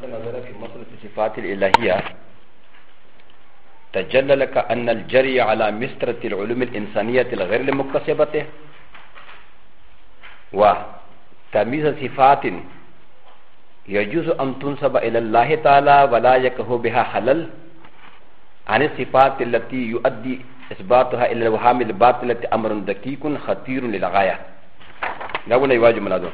في مصر الصفات الإلهية تجلى لك أن الجري على مسطرة العلوم الإنسانية الغير المكتسبة وتمييز صفات يجوز أن تنسب إلى الله تعالى ولا يكه بها حلل عن الصفات التي يؤدي إثباتها إلى الوهام الباطلة أمر دقيق خطير للغاية لا ولا يواجه منادون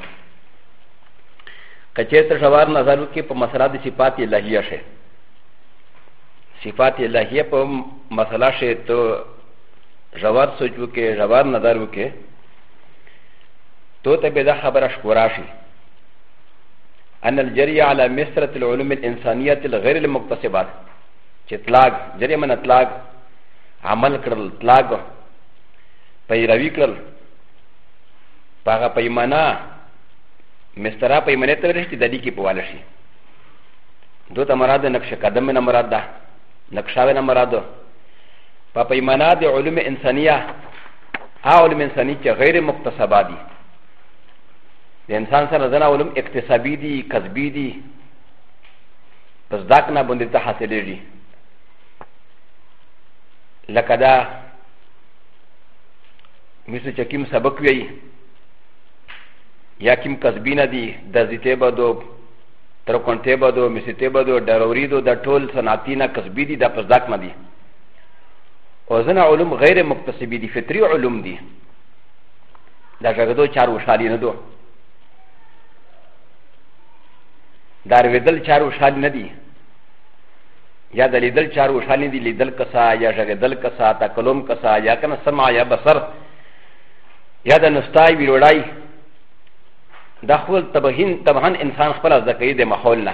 کچیر ته شوار نظر وکړي په مسله د صفات الهیه شي صفات الهیه په مسله شي ته ژور سوچ وکړي ژور نظر وکړي تو ته به دا خبره ښکورا شي ان الجري على مصرة العلوم الانسانية الغير المكتسبات چې اطلاق جري من اطلاق عمل کړل اطلاق پیروي کړل پاغه پیمانه مسترا په ایمانه ته ورشي د دې کې په واله شي دوته مراد نقش قدم نه مراد ده نقشاوه نه مراد په پیمانه د علوم انسانیه هغه علوم انسانی چې غیر مکتسبه دي د انسان سره ځنه علوم اکتسابي دي کسبي دي پس دا کنه باندې ته حاصلېږي لکه دا مثل چې کوم سبق ویي やきんかずびなで、だじてばど、トロコンテバド、ミシテバド、ダロリド、ダトル、サナティナ、カズビディ、ダパザクマディ。オザナオルム、ヘレムクタシビディ、フェトリオルムディ。ダジャガド、チャウシャリナド。ダルヴィドル、チャウシャリナディ。やだりどるチャウシャリディ、リドルカサ、やジャガドルカサ、タコロムカサ、やかなサマ、やバサラ。やだのスタイ、ビロライ。دا خپل تبهین تبهن انسان خپل زده کوي د ماحول نه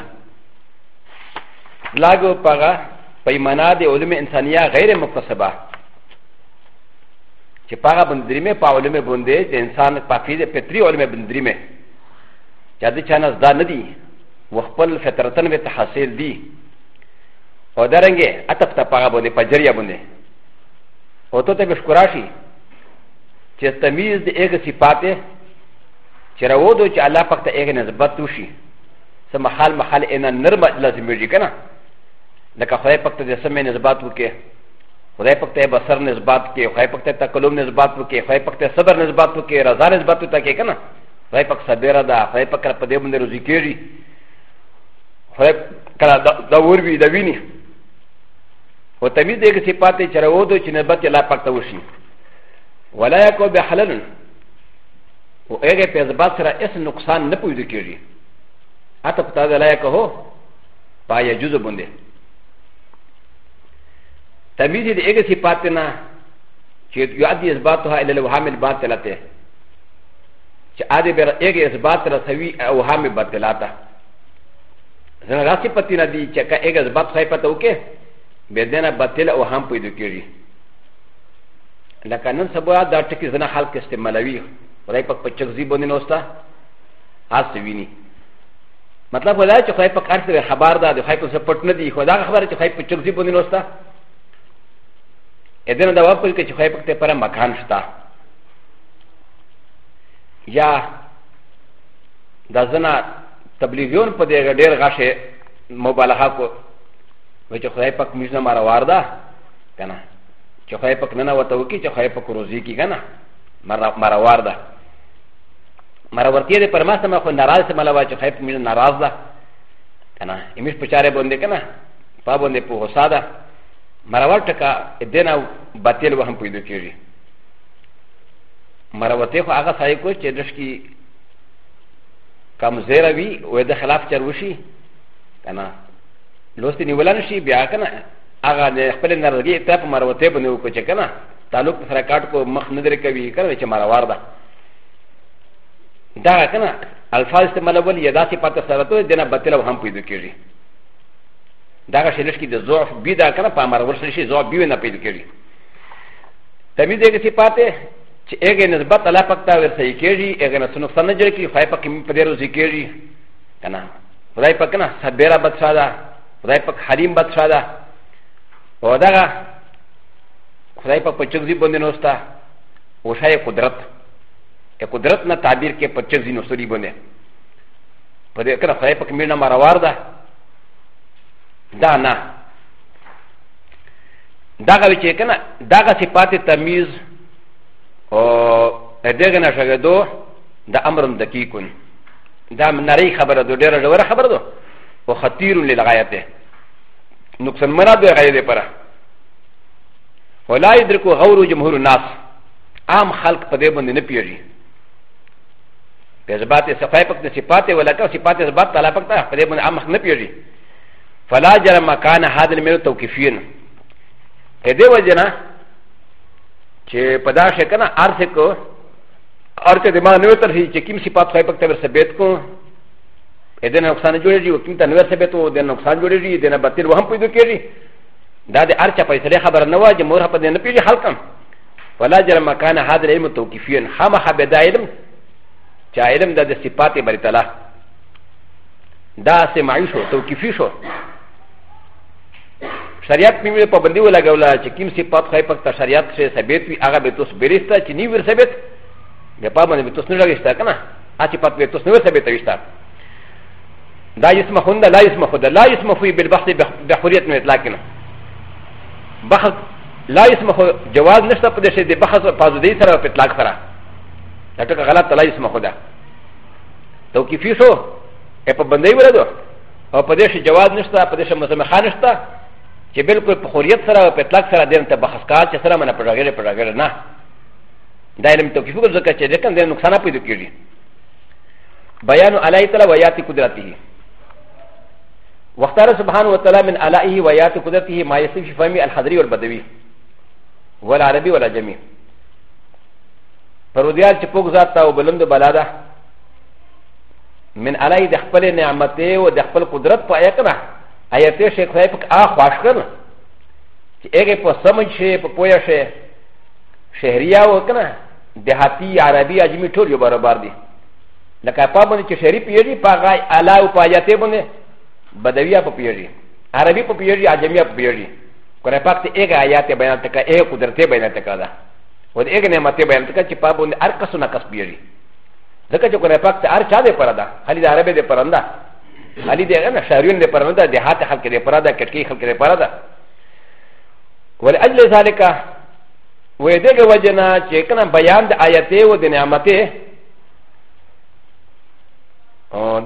لاګو پغه پیمانه د علوم انسانیه غیر مکتسبه چې پغه بندریمه په علوم باندې د انسان پافي د پتري علوم بندریمه چې د چانه زده نه دي وخپل فطرتن به تحصیل دي او درنګه اتپ ته پغه باندې پجریه باندې او ته به شکراشي چې تمیز د یک صفاته チラウドチアラパクタエゲネズバトシサマハルマハルエナナマラズミュージカナダカファイパクタデサメネズバトケファイパクタバサネズバトケファイパクタタコロネズバトケファイパクタサバネズバトケラザネズバトタケケナファイパクサベラダファイパクタパデムネルズキリファイパクタダウルビダウィニファタミディケシパテチラウドチネバティラパクタウシ ولا يكون بحلال و اگر پیز بات سرا اس نقصان نه پیدا کیږي حتی پتا ده لایق هو پای جزو بنده تمیز دې اگر صفات نه چې یادی اثباتها الى الوهام الباطلته چې اده بیر اگر اثبات رسوي اوهام باطلاته زنه راسی پتی نه دی چې کا اگر اثبات صحیح پته وکې به دنه باطل اوهام پیدا کیږي لکه نن سبا دا ټکی زنه حال کې استعمالوي خدای پاک په چغزي باندې نوستا هر څه ویني مطلب ولا چې خدای پاک هر څه خبر ده د خدای په سپټ نه دی خو دا خبره چې خدای په چغزي باندې نوستا ا دې نه دا واپس کې چې خدای پاک ته پر مکان شتا یا دا زنا تبلیغیون په دې ډېر غاشه مبالغه کو و چې خدای پاک موږ نه مارا وارده کنه چې خدای پاک نه نه وته وکی چې خدای پاک روزي کی کنه مارا وارده مراورتی ده پر ما سما خو ناراض سما لوا چې خیب مې ناراض ده کنه ایمیش په چاره باندې کنه په باندې په غوسه ده مراور ټکا دینه باطل وهم پیدا کیږي مراورتی خو هغه سای کو چې درش کی کم زیره وی وې د خلاف چر وشي کنه لوستي نیولان شي بیا کنه هغه خپل ناراضگی ته په مراورتی باندې وکړي کنه تعلق سره کاټ کو مخ نظر کوي کنه چې مراور ده だがな、アルファーステマラウル、ヤダシパタサラト、デナバテラウハンプイドキリ。だがしれしきでゾー、ビダカナパマラウルシゾー、ビューナピドキリ。タミデゲシパテ、チエゲネズバタラパタウェセイケリ、エゲナソノサンジェキ、ファイパキムプレロゼケリ、カナ、ファイパカナ、サベラバツァダ、ファイパカハリンバツァダ、オダガ、ファイパパチュグズボンデノスタ、ウシャイコダラト。قدرت نه تعبیر کې په چزي نو سوري باندې په دې کړه خدای په کمینه مروار ده دا نه داغه چې کنه داغه صفات تمیز او دغه نشګدو د امرم دقیقون دا نری خبره ده ډیره ډیره خبره ده او خطیر للغایته نقصان مراد دی غیر پره ولا يدرك غور جمهور الناس عام خلق په دې باندې نه پیږي فزبات سفاي پک صفات ولکه صفات زبات تعالی پک ته په دې باندې عام نه پیږي فلا جرم مکان هذا المر توقيفين په دې وجنا چې پدا شي کنه ارث کو ارث دماغ نه تر شي چې کوم صفات خای پک ته ورسبیت کو ا دې نقصان جوړیږي او کوم ته نه ورسبیت او دې نقصان جوړیږي دې نه بتیر وهم پیدا کیږي دا دې ارچا پیسې خبر نه واجه مور په دې نه پیږي خلکم فلا جرم مکان هذا العلم توقيفين خامخ بدایلم チャイルムダデシパティバリタラダーセマイショトキフィショシャリアピミルパブンディウラガウラチキムシパトハイパクタシャリアチェセベティアラベトスベリスタチニウルセベティパマネベトスヌラリスタカナアチパトベトスヌルセベティスタダイスマホンダライスマホダライスマフィベルバシベホリエットメットラキナバハライスマホジャワーネスタプデシェデバハザパズディサラペットラクサラ ا ت ك غلط لا يسمى خدا توكيفي شو ا ب ب ن د ي ولدو او قديش جواد نشتا قديش مسمخا نشتا چې بالکل په خوريت سره او په اطلاق سره دین ته بحث کار چې سره منه پرګره پرګره نه دا علم توکیف کو ځکه چې دکن د نقصان پیدا کیږي بیان علی تعالی ویات قدرته واختار سبحانه وتعالى من علائه ویات قدرته ما يصف فهمي الحضري والبدوي والعربي والعجمي فرودیال چې پوک ذات تا او بلند بلا ده من علی د خپل نعمت او د خپل قدرت په ایکنه آیت شیخ صاحب آ خواش کړ چې هغه په سمج شي په پویا شي شهریا وکنه دهاتی عربی اجمی ټول یو برابر دي لکه په باندې چې شهری پیږي په غای اعلی او پایات باندې بدویا په پیږي عربی په پیږي اجمی په پیږي کنه پاک ته هغه آیات بیان تکا هغه قدرت بیان تکا ده و د اګ نعمت بیان ته چې په باندې هر کس نه کس بیری ځکه چې قرآن پاک ته هر چا دې پردا خالي د عربه دې پرنده خالي دې نه شهريون دې پرنده دهات خلک دې پردا کټکی خلک دې پردا ولاجل ذلك و دې وجنا چې کنه بیان د آیته و د نعمته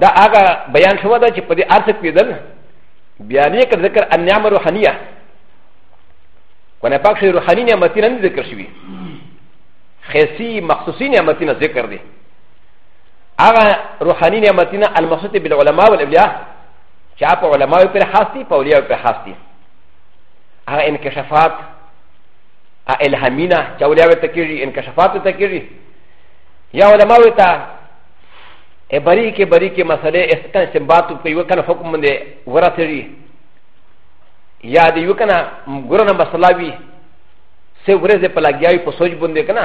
دا هغه بیان شو دا چې په دې ارث پیدل بیان یې ذکر انعام روحانیه کنه پاک شی روحانی نعمتین ذکر شوی خیسی مخصوصی نعمتی نه ذکر دی هغه روحانی نعمتی نه المقصود بالعلماء والاولیاء چې په علماء پر خاص دي په اولیاء پر خاص دي هغه انکشافات الهامینه چې اولیاء ته کیږي انکشافات ته کیږي یا علماء ته بری کې بری کې مسلې استن سمبات په یو کنه حکم باندې ورته یا د یو کنه ګورنه مسله وي سه ورځ په لګیاوي په سوچ باندې کنه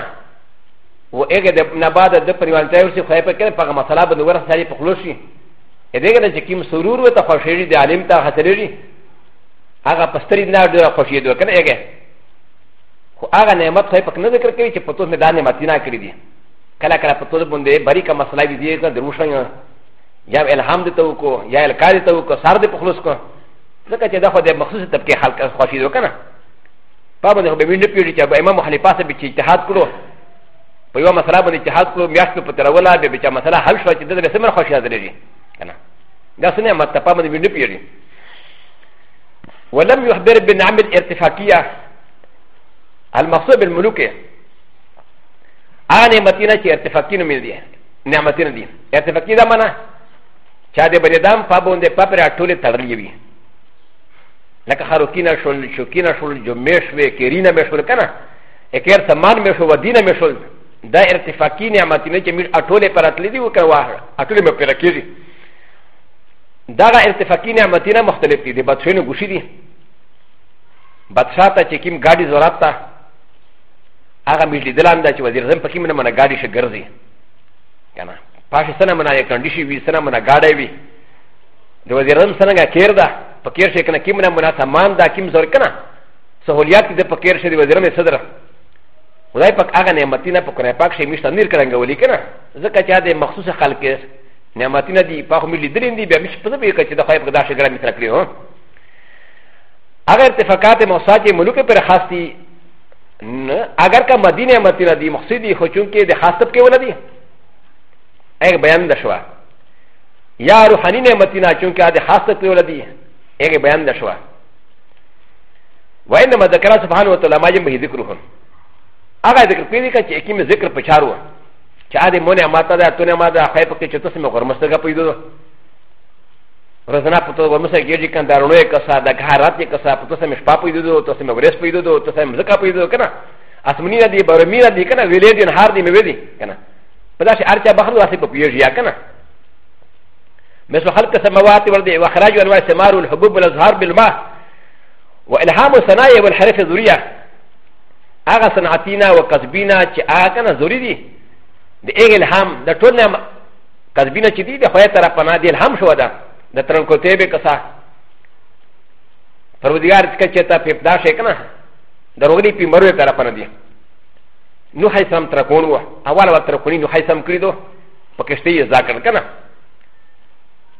و اگه ده نباده ده پریوانتای ورسی خواهی پکنه پاگه مسئله بنده ورس ساری پخلوشی اده گنه چه کم سرور و تا خوشیری ده علم تا خسریری هغه پستری نه ده خوشی دو کنه اگه خو هغه نعمت خواهی پکنه ذکر کری چه پتوز می ده نعمتی نا کری دی کلا کلا پتوز بنده بری که مسئله بی دیگه دروشن یا الهام ده تو کو یا الکار ده تو کو سار ده پخلوس کو ذکر چه ده خود ده مخصوص طبقه خلق خوشی دو کنه پا بنده خو ببین نپیوری چه با امام حلیفا سبی چه اجتحاد کرو په یو مسله باندې جهاد کو میاشتو په تروله به بچا مسله حل شو چې دغه سمر خوشی حاضر دي کنه دا څنګه مت په باندې ویني پیری ولم يخبر بنعم الارتفاقيه المقصود بالملوك انا متينه چې ارتفاقینو مل دي نعمتینه دي ارتفاقی دا معنا چا دې بلې دام په باندې په پر اټوله تړلې وي لکه خروکینا شول شوکینا شول جو میشوي کیرینا میشول کنه اکیر سامان میشو ودینه میشول دا ارتفاقی نعمتونه چې موږ اټولې پر اتلې دي وکړ واه اټولې مې پر کېږي دا ارتفاقی نعمتونه مختلف دي د بادشاہونو ګوشي دي بادشاہ ته چې کوم ګاډي ضرورت ته هغه موږ لیدلان دا چې وزیر اعظم پکې منه منه ګاډي شه ګرځي کنه پاشي سره منه یې کنډیشي وي سره منه ګاډي وي د وزیر اعظم څنګه کېر ده پکې شي کنه کوم نه منه سامان دا کوم زور کنه سہولیات دې پکې شي د وزیر اعظم صدره خدای پاک هغه نعمتونه په قرآن پاک شي مشته نیر کړنګ ولي کنه ځکه چې دا مخصوص خلک نعمتونه دي په خو ملي درین دي بیا مش په دې کې چې د خدای په داسې ګرامي تر کړیو هغه ارتفاقات موساجي ملوک پر خاص دي اگر کا مدینه نعمتونه دي مقصدی خو چون کې د خاصب کې ولدي ایک بیان دشوا یا روحانی نعمتونه چون کې د خاصب کې ولدي ایک بیان دشوا وإنما ذكر سبحانه وتعالى ما جنبه ذكرهم アガディクピリカチェキミゼクプチャーウォチャーディモネアマタダトネマダハイポケチェトスメコマスタガプイドロザナポトウォムセギリカンダロエカサダカラティカサポトセミスパプイドトセメブレスプイドトセミズカプイドカナアスミナディバルミナディカナウィレディンハーディメウィディカナパダシアチャバハルワセポピュージアカナ مثل خلق السماوات والارض واخراج انواع الثمار والحبوب والازهار بالماء والهام الثنايا والحرف الذريه هغه صنعتینا او قصبینا چې هغه کنه ضروري دي د ایګ الهام د ټول نه قصبینا چې دي د خوای طرف نه دی الهام شو ده د ترنکو ته به کسا پروردگار چې چتا پپدا شي کنه دروغلی پی مرو طرف نه دی نو حیسم تر کون و اول و تر کونی نو حیسم کړی دو پکشته یې ذکر کنه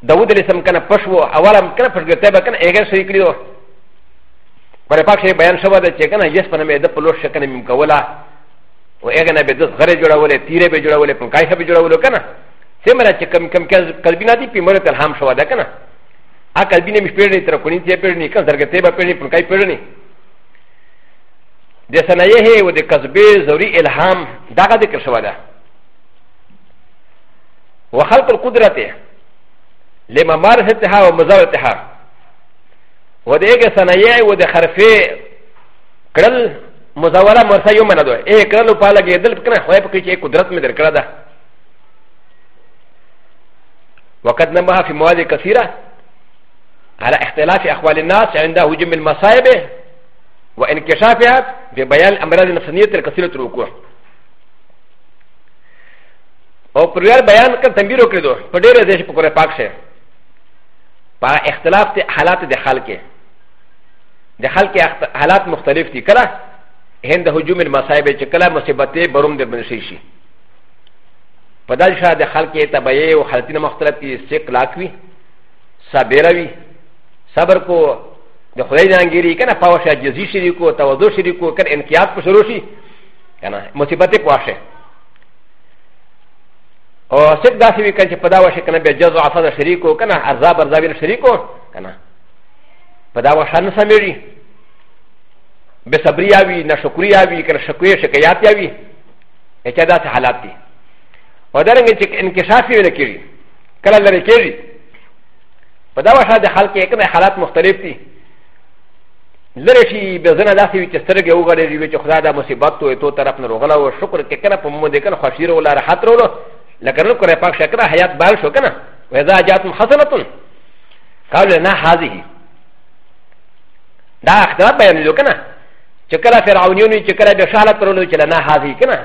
داود علیہ السلام کنه پښو اولم کنه پښګته به کنه ایګر شي کړی دو ب ر ا ق ش ي بيان شوى د چكنا يسمى مدى پلو شكنا ممكولا و اغنى بدس غري جولا ولي تيري بجولا ولي پنكايسا بجولا ولي كنا سمرا چكم كم كالبنا دي پمرت الهام شوى دكنا ا كالبنا مش پيرني تركوني تيا پيرني كان زرگتيبا پيرني پنكاي پيرني د سنايه و د كذبه زوري الهام داغا ذكر شوى دا وخلق القدرة لما مارستها ومزارتها و د ایګه سنایه و د خرفې کړل مزوره مرسا یو منه دوه ای کړل په لګې دل کنه خو په کې چې قدرت مې در کړه ده وقد نبه في مواد كثيره على اختلاف احوال الناس عند هجوم المصائب وانكشافها ببيان الامراض النفسانيه الكثيره الوقوع او پریر بیان کر تنبیر وکړو په ډیره دیش په کوره پاک شه په اختلاف حالات د خلک د خلک حالات مختلف دي کله هند د هجوم المصائب چې کله مصیبتې بروم د بنشي شي په داسې شاه د خلک طبیعي او حالتونه مختلف دي سیک لاک وي صابره وي صبر کو د خدای جانګيري کنه پاوه شاه جزي شریکو توضو شریکو کنه انقیاد په شروع شي کنه مصیبتې پواشه او سیک داسې وي کنه چې په دا وشه کنه به جزع عفا شریکو کنه عذاب عذاب شریکو کنه په دا وشه نه سمېږي ب س ب ر ي ا و ي ن ش ك ر ي ا و ي ك ر ش ك و ي ش ك ي ا ت ي ا و ي ا ت ي د ا س ح ا ل ا ت ي و د ر ن ج ا ن ك ش ا ف ي ن ك ي ر ي ك ل ا ل ر ك ي ر ي ف د ا و ش ا د ح ا ل ك ي ك ن ح ا ل ا ت م خ ت ل ف ت ي ل ر ش ي ب ز ن ا د ا س ي و ي ت س ت ر ج ي و غ ر ي و ي ت خ د ا د ا م ص ي ب ت و ي ت و ت ر ف ن ر و غ ل ا و ش ك ر ك ك ن ا ف م د ك ن خ ش ي ر و ل ا ر ح ا ت ر و ل و ل ك ن ك ر ي ف ا ك ش ك ن ا ح ي ا ت ب ا ل ش و ك ن ا و إ ذ ا ج ا ت م ح س ن ة قالوا لنا هذه だ、あ、だ、ばやんのかな چې کله فرعونیون وي چې کله بشالت پرونو چې نه حاضر کنه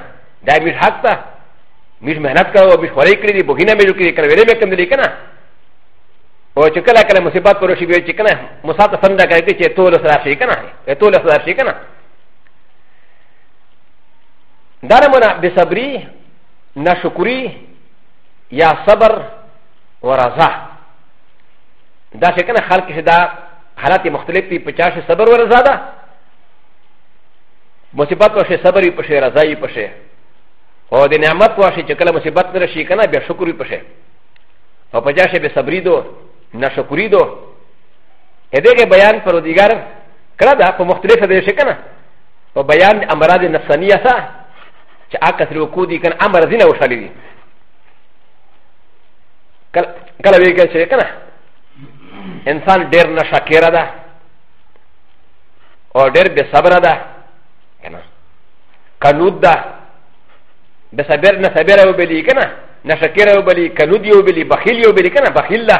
دا مش حق ته مش مهنت کړو مش خوري کړی دی بوګینه مې جوړ کړی کړه ویلې مې کم دی کنه او چې کله کله مصیبت پر شي چې کنه مصاته سم دا کوي چې تول سره شي کنه تول سره شي کنه دا نه بصبري ناشکری یا صبر و رضا دا چې کنه خلک دا حالات مختلف دي 50 صبر و رضا ده مصیبت وشه صبر وي پشه رضا وي پشه او د نعمت وشه چې کله مصیبت نه شي کنه بیا شکر وي پشه او په جاشه به صبري دو نشکري دو ا دغه بیان پر دیګر کړه دا په مختلفه دي کنه او بیان امراض نفسانیه سره چې اکثر وکړو دي کنه امر دینه وشالي دي کله وی کړه چې کنه انسان ډیر نشکره ده او ډیر به صبر ده كنا كنود ده ده سبير نسبير يو بلي كنا نشكير يو بلي كنود يو بلي بخيل يو بلي كنا بخيل ده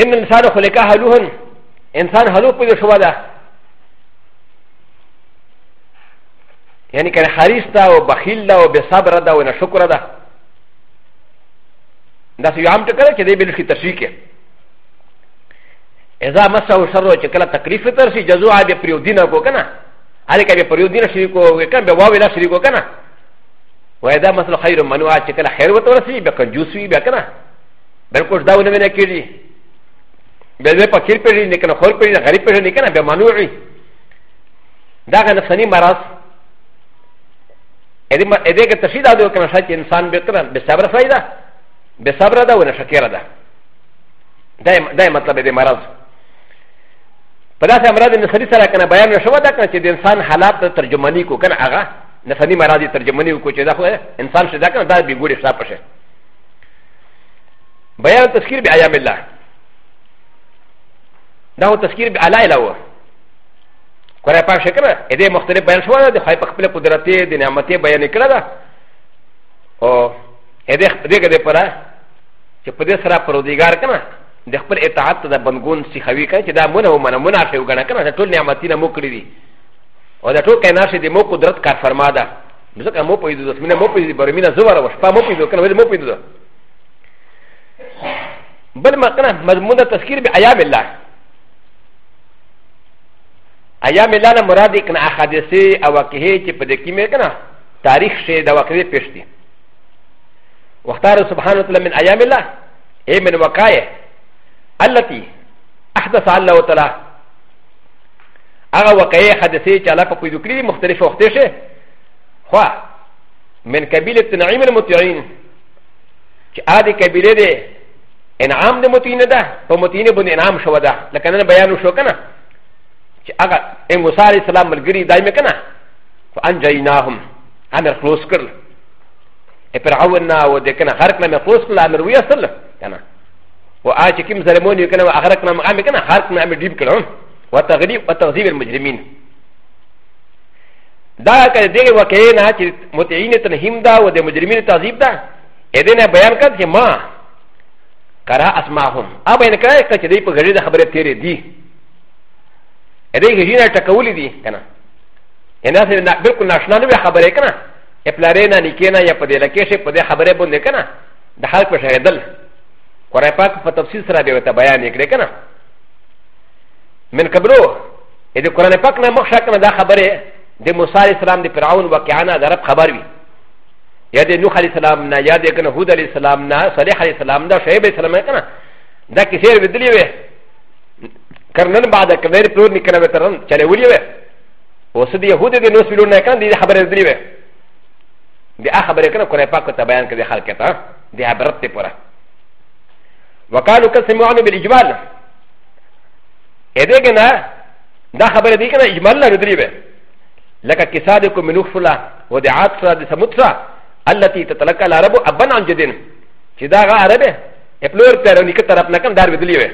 ان الانسان خلق هلوهن انسان هلوك بده شو ده يعني كان حريص ده وبخيل ده وبصبر ده ونشكر ده だし、やんとかで、で、べるし、たしけ。اذا مسه شر چې کله تکلیف تر شي جزوع به پریودینه کو کنه هله کې به پریودینه شي کو کنه به واوی نه شي کو کنه و اذا مسه خیر منوع چې کله خیر وته ورسي به کنجوس وي به کنه بالکل داونه نه کیږي به به پکیر پرې نه کنه خور پرې غریب پرې نه کنه به منوع وي دا کنه سنی مرض ا دې کې تشدید اده کنه چې انسان به کنه به صبر فائدہ به صبر ده و نه شکر ده دا دا مطلب دې مرض ا ل ا س ا مراد نسري سرى كان بيان شو ذاك ن ت ي انسان حالات ترجماني كو كان اغا نسني مراد ترجماني كو كذا هو انسان شذا كان ذا بيقول شاب شيء بيان تذكير بأيام الله ده هو تذكير بألا إله هو كنا فاهم شكرا إذا مختلف بيان شو هذا خايف أقبل قدرته دينامته بيان كلا ده أو إذا إذا كده برا شو بدي سرى بروديجار كنا د خپل اطاعت د بنګون سیخوي کوي چې دا مونږ ومنه منافع وګڼه کنه دا ټول نعمتونه مو کړی دي او دا ټول کینا شي د مو قدرت کار فرما ده ځکه مو په دې د سمینه مو په دې برمینه زوره وشپه مو په دې کنه مو په دې بل ما کنه مضمون د تذکیر به ایام الله ایام الله نه مراد کنه احادیث او واقعې چې په دې کې مې کنه تاریخ شی دا واقعې پېښ دي وختار سبحانه وتعالى من ایام الله ای من وقایه التي احدث الله تعالى اغا وقعي حدثي تعالى فقيدو كريدي مختلف وقتشه خوا من كبيلة نعيم المطيعين هذه كبيلة دي انعام دي مطيعين ده فمطيعين بن انعام شو ده لكن انا بيانو شو كنا اغا موسى عليه السلام ملغري دائما كنا فانجيناهم امر خلوص كرل فرعون نا ودكنا غرقنا من خلوص كرل امر ويصل كنا و ا ج ك ي م زلموني كنا اغرقنا مامكنا هاركنا مديب كرم وتغريب وتغذيب المجرمين دا كان دير وكاين هاتي متعين تنهيم دا و دي مجرمين تعذيب دا ادينا بيان كان ما كرا اسماهم ابا ان كان كتدي بغريد خبره تيري دي ادي غيرنا تكولي دي كنا انا سيدنا بكل ناشنال بخبره كنا ا ب ل ا ر ي ن ا نيكينا يا بدي لكيشي بدي خبره بندكنا د ح ا ل ك بشهدل ق ر آ ن پاک په تفصیل سره به ته بیان وکړي کنه من قبلو اې د قران پاک نه مخ شاکنه دا خبره د موسی علی السلام د فرعون واقعانه د رب خبر وي یا د نوح علی السلام نه یا د کنه هود علی السلام نه صالح علی السلام نه شعیب علی السلام کنه دا کیسې ودلې وې کرنن بعد کبیر پرور نکنه وترن چلے ولې وې اوس د يهود د نوس ویلو نه کنه د خبره ودلې وې د خبره کنه قران پاک ته بیان کړي خلک ته د عبرت ته پوره وقالوا كسمعنا بالاجمال اذا كنا دا خبر دي كنا اجمالنا ندريبه لك كسادكم من نخفلا ودعات سرا دي سمترا التي تتلقى العرب ابن عن جدين چې دا غا عربه اپلور تر نيك طرف نه کم دار بدلي وي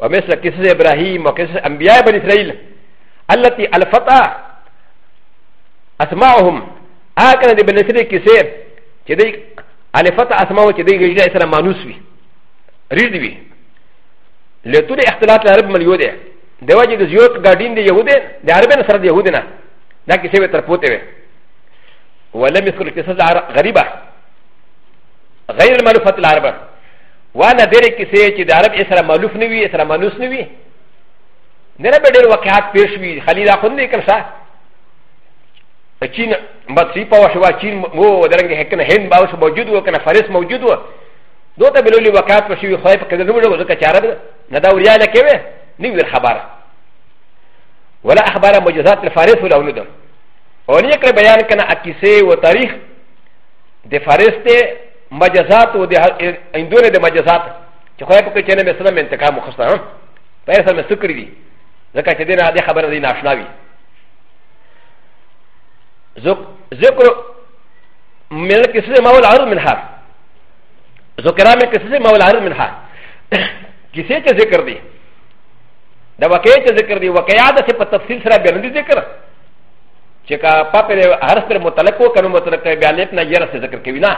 ومثل قصص ابراهيم وقصص انبياء بني اسرائيل التي الفتى اسماءهم هكذا بني اسرائيل قصه چې دي الفتى اسماء چې دي غير اسلام مانوس وي ريز بي لتو دي اختلاط العرب مليو دي دي واجه دي زيوت غادين دي يهودي دي عربين سر دي يهودنا دا كي سيوه ترپوته وي ولم يذكر القصص غريبة غير المعلوفات العربة وانا ديري كي سيوه چه دي عرب اسرا معلوف نوي اسرا مانوس نوي نرى بدر وقعات پیش وي خليل آخون دي کرسا چین مصری پاوشوا چین مو درنگ هکن هند باوش موجود و کنا فارس موجود و どうだべるわかとしゅうほいかけるのをかちゃらなだうやらけべ、にゅうはばら。ولا أخبار مجازات الفارس ولا ولد وليك بيان كان أكيسي وتاريخ د فارس ته مجازات و د اندونه د مجازات چې خو په کې چې نه مسلمان انتقام وخسته هم په هر سره سکری دي ځکه چې دینه د خبره دی ناشنا وي ذکر ملک اسلام اول عرض منها ذكرى من قصص مولانا منها كيسي ذكر دي دا وكي ذكر دي وكيات سي تفصيل سرا بيان دي ذكر چكا پاپر هرس پر متعلق کو کنو متعلق بیان اپنا ير سے ذکر کی نا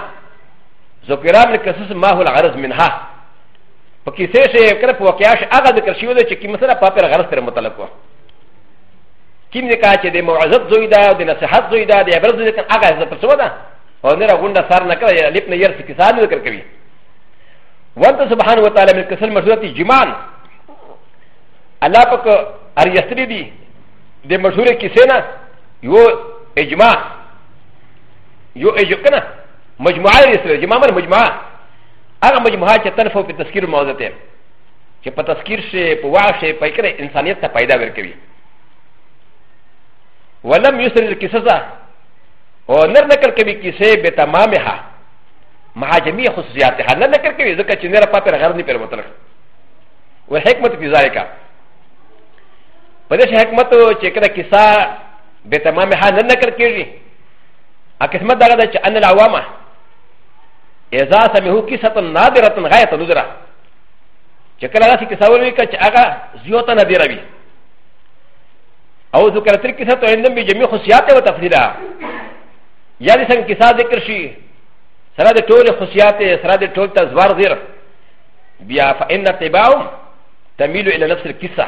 ذكرى من قصص ما هو العرض منها پکیسے سے کرپ وکیاش اگا ذکر شیو دے چکی مثلا پاپر غرض پر متعلق کو کیم نه کاچې د موعظت زوی دا د نصحت زوی دا د عبرت زوی دا هغه عزت پر سودا او نه را غونډه سار نه کوي لپ نه ير سکه سال ذکر کوي وانت سبحانه وتعالى من كسر مشهورتي جمان الله پاک اریستری دی د مشهور کیسه نه یو اجماع یو اجماع کنه مجموعه اریستری جماع مر مجموعه هغه مجموعه چې طرفو په تذکیر موضوع ته چې په تذکیر شي په واه شي په کړه انسانیت ته پیدا ورکوي ولم یسر القصص او نر نکل کوي کیسه به تمامه مهاجمي خصوصياتها لا نذكر كي ذكر تشنيرا فاتر غرني بير مطلق والحكمة في ذلك فدش حكمة تشكرا كسا بتمامها لا نذكر كي أكسمة دغدا أن العوامة إذا سمعوا كسة نادرة غاية نذرة چکلا غسی کسا ولوی کا چ آغا زیوتا نادرہ بھی او ذکر تر کسا تو اندم بھی جمعی خصوصیات و تفصیلہ یا دسن کسا ذکر شی سره د ټول خصيات سره د ټول تزوار غير بیا فإن اتباعهم تميل إلى نفس القصة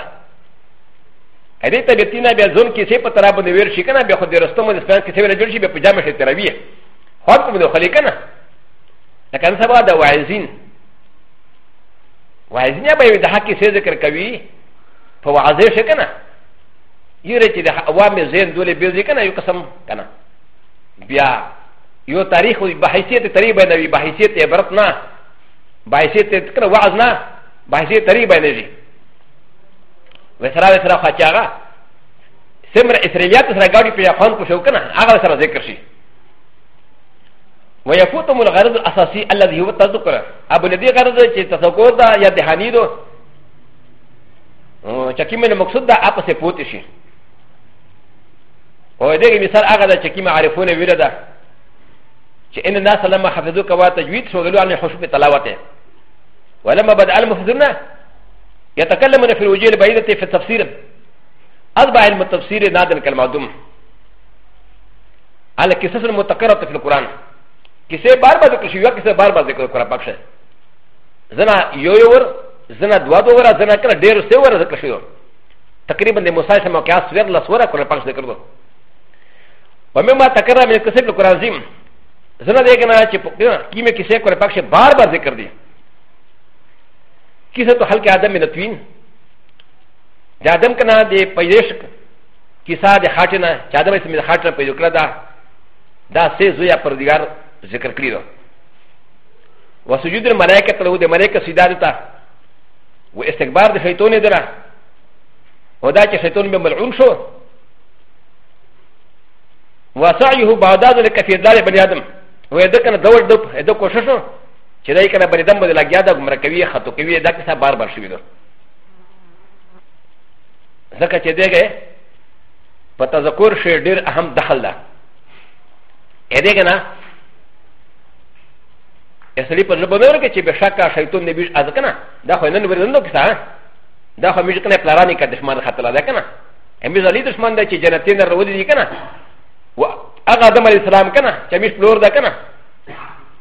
هذه تبتينا بیا زون کیسه په طرف باندې ویر شي کنه بیا خو د رستم د سپان کیسه ولا جوړ شي بیا په جامه شي ترویه خو په نو خلی کنه لکه سبا د واعظین واعظین به د حق کیسه ذکر کوي په واعظه شي کنه یره چې د عوام زین دولې بیل کنه یو قسم کنه بیا よたりほいばいせてたりばなびばいせてばらなばいせてからわずなばいせたりばなび。ウェサラウェサラファチャラセムライスリアトラガリピアファンプショーカナアガサラゼクシウェアフォトムラガルアサシアラディウタズクラアブレディガルズチェタソコダヤデハニドチャキメの目標だアパセポティシー。おいでみさあがだチェキマアリフォネウィルダー。چې ان الناس لما حفظوا كوا تجويد شغلوا عن الحشوب تلاوته ولما بدا المفسرون يتكلمون في الوجه البعيدة في التفسير أضبع علم التفسير نادر كالمعدوم على قصص المتكررة في القرآن كسي بار بار ذكر شيوع كسي بار بار ذكر القرآن بخش زنا يويور زنا دوادو ورا زنا كنا دير سي ورا ذكر شيوع تقريبا لموسى سمع كاس سوير لسورة قرآن بخش ذكر دو ومما تكرر من قصص القرآن زيم ز ن ا دیکھنا چپکنا کی میں کسی کو پاک سے بار بار ذکر دی کسی تو حلق آدم میں نتوین دے آدم کنا دے پیدیش کسا دے خاٹنا چادم اسے میں خاٹنا پیدو کرا دا دا سے زویا پردگار ذکر کری رو و سجود الملائکہ تلو دے ملائکہ سیدہ دیتا و استقبار دے شیطون درہ و دا چا شیطون میں ملعون شو و سعیه بعدا ذلك في دار بني آدم و د کنه دور د د کوشش چې دای کنه بری دم بدل لګیا د مرکوي خطو کوي دا کیسه بار بار شوی ده ځکه چې دغه په تذکر شی ډیر اهم دخل ده ا دې کنه اصلي په نو بنور کې چې به شکا شیطان نه بیش از کنه دا خو نن ورن نو کیسه دا خو موږ کنه پلارانی کا دشمن خطر ده کنه امي زالي دشمن ده چې جنتین ورودي کنه هغه آدم علیه السلام کنه چې میش پلور ده کنه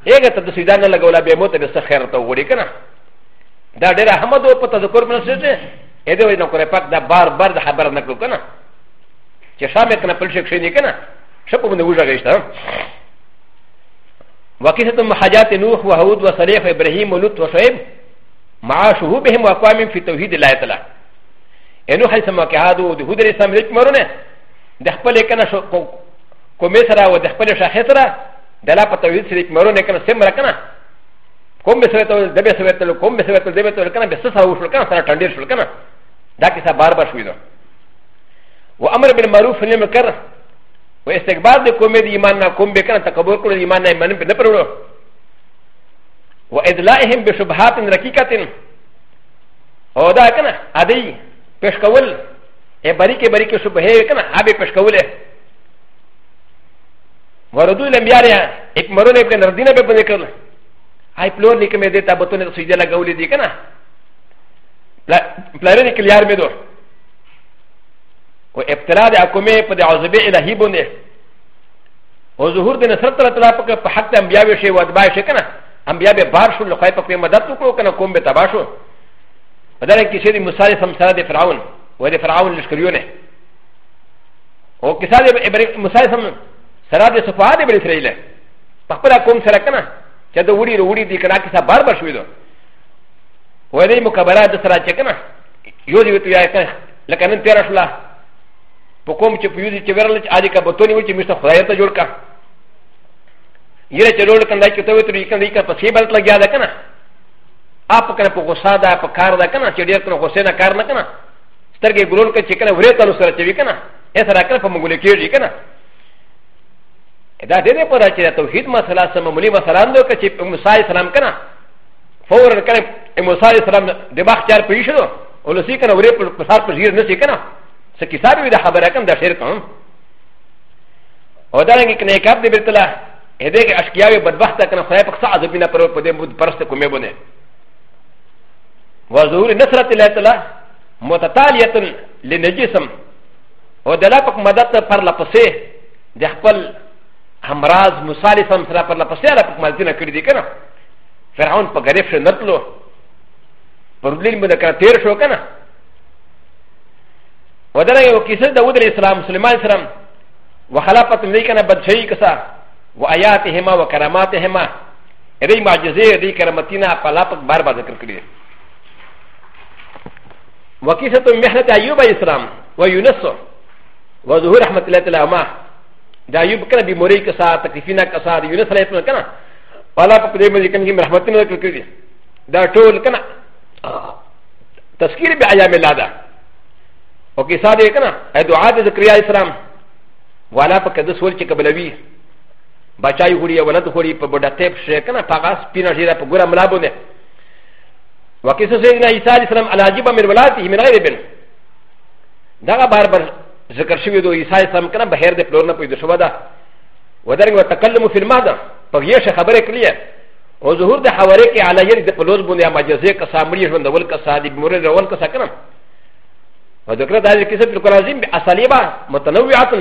هغه ته د سیدان نه لګولا بیا مو ته د خیر ته وګوري کنه دا ډېر احمد او په تذکر باندې سوچې اې دې وینې کړې پاک دا بار بار د خبر نه کړو کنه چې شامې کنه پلشې کښې نه کنه شپه باندې وژغېشته وقصة حاجات نوح وهود وصليح وإبراهيم ولوط وشعيب مع شهوبهم وأقوامهم في توحيد الله تعالى إنه حيث ما كهادو دهود الإسلام يجمعونه دخبل كنا コメサラウォデスペルシャヘタラ、デラパタウィスリッマロネカンセムラカナ。コメセレトル、デベセレトル、コメセレトル、デベセレトル、ベセサウフルカンサラタンディスルカナ。ダキサバーバーシュウィド。ウアマルベルマルフィルムカラ。ウエステクバーデコメディマナコンベカンタカボクルディマナイマンペネプロ。ウエズライヘンベシュバハテンラキカテン。オダカナ、アディ、ペシカウル。エバリケバリケシュバヘイカナ、アビペシカウル。وردو لمبياريا اكمرون ابن ردينا ببنكر هاي بلور لكم يدتا بطن سيدة لغولي دي كنا بلارين كليار مدو و ابتلاء دي اكومي پا دي عزبه الهي بونده و ظهور دي نصرت رتلا پا حق دي انبياء وشي و ادباء شي كنا انبياء ببار شو لخواي پا قوي مدد تکلو كنا قوم بتبا شو ودارن كسي دي مسالي سمسالة دي فرعون و دي فرعون لشكريونه و كسالي مسالي سمسالة سره د صفا د بل اسرائیل په خپل قوم سره کنه چې د وړي وړي د کنا کې صبر بشوي دو وې مکبره د سره چې کنه یو دې ته یا کنه لکه نن تیر شله په کوم چې په یوه چې ورل چې اړیکه به تونی و چې مست خدای ته جوړ کا یره چې جوړ کنده چې ته وې ترې کنده کې په سی بلت لګیا ده کنه اپ کنه په غوسه ده په کار ده کنه چې ډیر کنه غوسه نه کار نه کنه سترګې ګلون کې چې کنه ورته سره چې وی کنه اې سره کنه په مونږ لیکي کنه دا دې په راچې د توحید مسله سم مولي مسلام دو کچې موسی اسلام کنه فورا کړه موسی اسلام د باغ چار پیښ دو ولسی کنه وری په پسار په زیر نه سي کنه سکی صاحب وی دا خبره کوم دا شعر کوم او دا رنګ کنه کاپ دې بیت الله هدا کې اشکیا وی بدبخت کنه خدای په څه عذاب نه پر په دې بود پرست کومې بونه و ظهور نصرت الله تعالی متتالیه لنجسم او دلا په مدد پر لپسه د خپل همراز مسالې سم سره پر لپسې را په مالتینه کړی دی کنه فرعون په غریب شو نتلو پرلین باندې کنه تیر شو کنه ودره یو کیسه داود علیہ السلام مسلمان سره وخلافت دې کنه بدشي کسا و آیاتهما و کراماتهما ری معجزه ری کرامتینا په لاپک بار بار ذکر کړی وکیسه تو محنت ایوب علیہ السلام و یونس و ظهور رحمت الله تعالی دا یو بکنه بیماری کسا تکلیفینا کسا دا یونس علیه السلام کنه والا پا پدر مزی کنگی مرحمتنا ذکر کردی دا ټول کنه تذکیر بی ایام اللہ دا او کسا دے کنه ای دعا دا ذکریا اسلام والا پا کدس ول چی قبلوی بچای خوری ولد خوری پا بڑا تیپ شے کنه پا غاس پینا شیرہ پا گورا ملابو دے وکسا سیدنا عیسیٰ علیہ السلام علاجیبا من ولاتی من غیر بن دا بار بار ذكر شوي دو عيسى سام كنا بهير د فلورنا پيد شو دا ودرنگ وتكلم في الماده پغيش خبره كليه او ظهور د حواري کې علي د فلوز بنيا مجزه قسامري ژوند ول قصادي مورل روان کسا کنه وذكر دا کیسه په قرازم به اساليبا متنوعات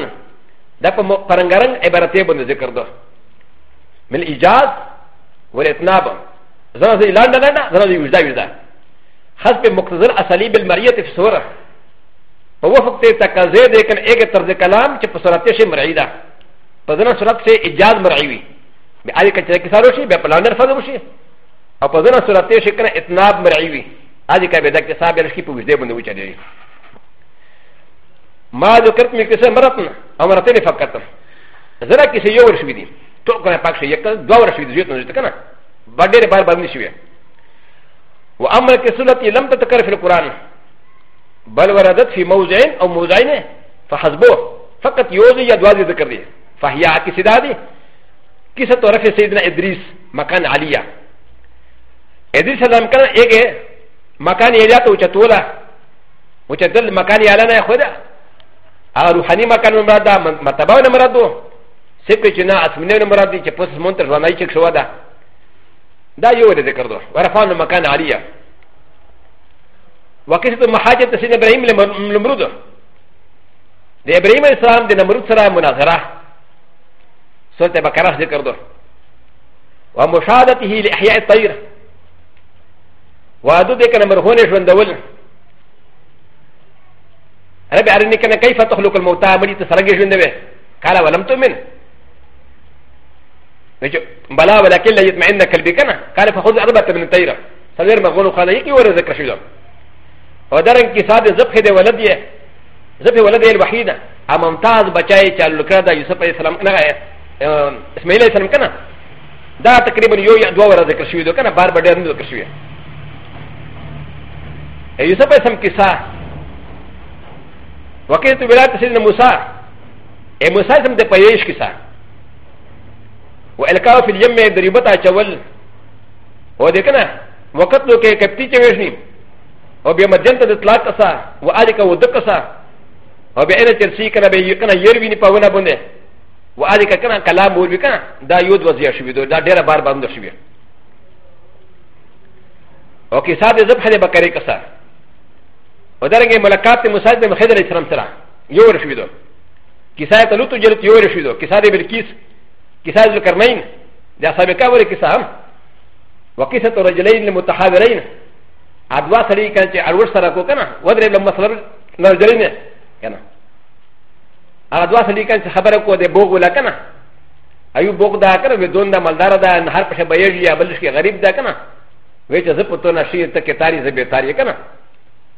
دا په پرنګرنګ عبارت باندې ذکر ده من ايجاد والاتناب زنا زي لاندنه زنا زي وجدا وجدا خاص په مقتضى الاساليب المريه في صوره وفق ته تقاضا ده کن ایک طرز کلام چې په صورت شي مرعی ده په دغه صورت سه اجاز مرعی وي به آی کچې کې سارو شي به پلانر فضو شي او په دغه صورت شي کنه اتناب مرعی وي آج کا به دک صاحب لشکی په وجدې باندې وچا دی ما ذکرت می کسه مرتن امرتن فقط زرا کیسه یو ور شوی دي تو کنه پاک شي یک دو ور شوی دي یو ته کنه باندې بار باندې شوی و امر کې سنت لم تذكر في القران بل وردت في موزعين او موزعين فحسبوه فقط يوزي يدوازي ذكر دي فهي عكس دادي كيسة طرف سيدنا ادريس مكان عليا ادريس السلام كان ايه مكان يلات وشتولا وشتل مكان يالانا يخودا ا روحاني مكان مرادا مرتبه مرادو سيكو جنا اسمنين مرادي چه پس منتر راناي چك شوادا دا يوزي ذكر دو ورفان مكان عليا وكيف محاجة سيدنا ابراهيم لمرود د ابراهيم السلام د نمرود سره مناظره سورة بقرة ذكر ده ومشاهدته لإحياء الطير وادو دي كان مرهون شوندول ربي أرني كان كيف تخلق الموتى مريت سرقي شوندوي قال ولم تؤمن بلا ولكن لا يطمئن قلبي كان قال فخذ أربعة من الطيرة سنرمى غنو خلايكي ورزق شوندوي و د ر ن ك س ا د زبخ د ولد ي زبخ ولد ي الوحيدة ا ممتاز بچاي چال لكرا دا يوسف عليه السلام نغا اسماعيل عليه السلام كنا دا تقريبا يو دوا ورا ذكر شوي دو كنا بار بار دير ذكر شوي يوسف عليه السلام كسا وكيت بلاد سيدنا موسى اي موسى سم د پيش كسا والقاو في اليم دريبتا چول و د كنا وقت لو كي كپتي چويش نيم او بیا مجنت د اطلاق کسا و الیک و دکسا او بیا ان چرسی کنه به یکنه یروی نه پونه بونه و الیک کنه کلام ور وکنه دا یود وزیا شوی دو دا ډیره بار باندې شوی او کی صاحب ذبح له بکری کسا او درنګ ملاقات مصعب بن خضر اسلام سره یو ور شوی دو کی صاحب تلوت جلت یو ور شوی دو کی صاحب بلکیس کی صاحب ذکرنین دا صاحب کا ور کی صاحب وقیسه رجلین متحاورین アドワサリーカンチアウォサラコカナ、ウォデレムマスラル、ナジャリネ、カナ。アドワサリーカンチハバラコデボゴラカナ。アユボゴダカナ、ウィドンダマダラダン、ハプシャバヤジア、ブルシア、ガリブダカナ。ウィチアズポトナシー、テケタリズベタリカナ。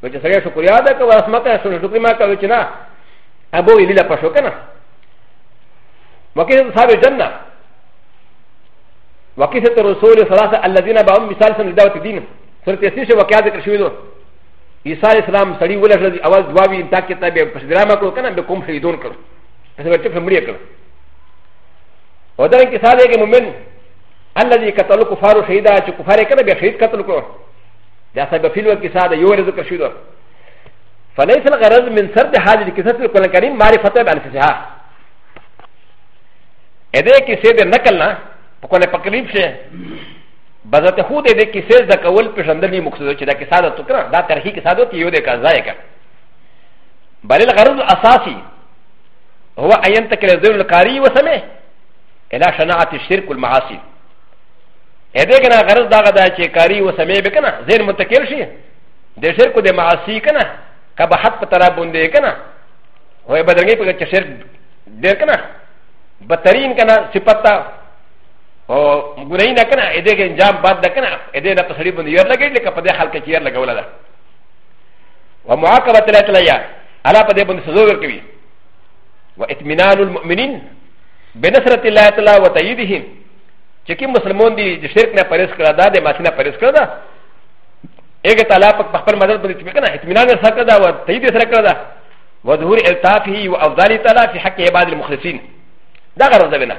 ウィチアサリアシュクリアダカワスマカ、ソルシュクリマカウィチナ、アボイリラパシュカナ。وكيف تصاب الجنة وكيف ترسول ثلاثة الذين بهم مثال سنة دعوة الدين سورت یسیر شو واقعات ذکر شوی نو عیسی اسلام سړی ولښل دی اول جوابی انتا کې تابع پس درامه کړو کنه به کوم شهیدون کړو پس ورته په مړی کړو او دا کې ساده کې مومن الذي قتل كفار شهيدا چې کفار کنه به شهید قتل کړو دا صاحب فیل کې ساده یو ذکر شوی نو فليس الغرض من سرد حاجه قصه القران الكريم معرفه بالفسحه اده کې سید نقل نه په کله پکلیف شه バザテホデデキセルザカウルペシャンデリモクソチダキサダトクラダタヒキサドキヨデカザイカバレルガルアサシウワアヤンテケレズルカリウサメエラシャナアティシルクルマハシエデケナガルダガダチェカリウサメベケナゼルモテケルシデシルクデマハシケナカバハッパタラボンデケナウエバデゲプレチェシルデケナバタリンケナシパタ او ګورې نه کنه اې دې کې جام باد ده کنه اې دې د تسلیب نه ير لګې لکه په دې حال کې چیر لګول ده و معاقبه تلات لیا الا په دې باندې سزا ورکوي و اطمینان المؤمنین بنصرت الله تعالی و تاییده چې کوم مسلمان دي چې شرک نه پرېس کړه دا د ماسینه پرېس کړه دا اګه تعالی په خپل مدد باندې چې کنه اطمینان سره کړه دا و تایید سره کړه دا و ظهور التافه و افضل تعالی فی حق عباد المخلصین دا غرض ده نه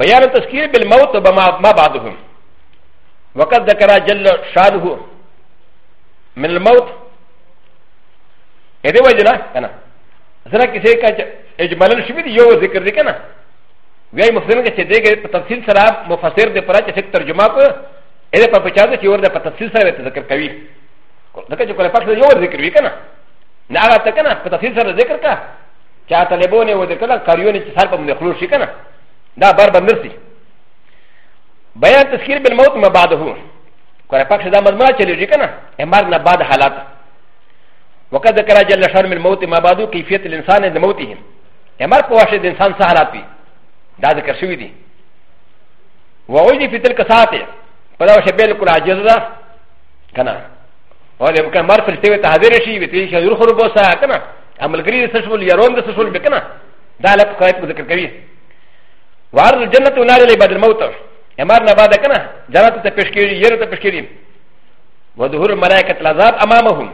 بيان التذكير بالموت وما بعدهم وقد ذكر جل شانه من الموت هذا وجنا أنا زنا كسي كإجمالا شبيد يو ذكر ذي كنا ويا مفسرين كتير كده بتفصيل سرا مفسر ده برا كتير ترجمة كو هذا بحاجة كي ورد بتفصيل سرا تذكر كوي ذكر جو كله فصل يو ذكر ذي كنا نعرف تكنا بتفصيل سرا ذكر كا كأ طالبوني وذكر كاريوني تصار بمن خلوش كنا だバーバーナシバヤンテスキルベルモートマバードウコラパクシダママチェルジカナエマーナバーダハラタウカデカラジャラシャルメルモートマバドウキフィットルンサンエデモティエマーコワシデンサンサハラピダデカシュウディウォーディフィテルカサーティパラシェベルコラジャザカナウォーディカマーフィルティウタハデレシーウィティシャルホルボサーカナアマルグリーセシュウルヤロンデセシュウルビカナダーラプカイプデカカビ وارد الجنة نار لي بعد الموت امار نبادا كنا جنة تپشكيري يرى تپشكيري وظهور الملائكة العذاب امامهم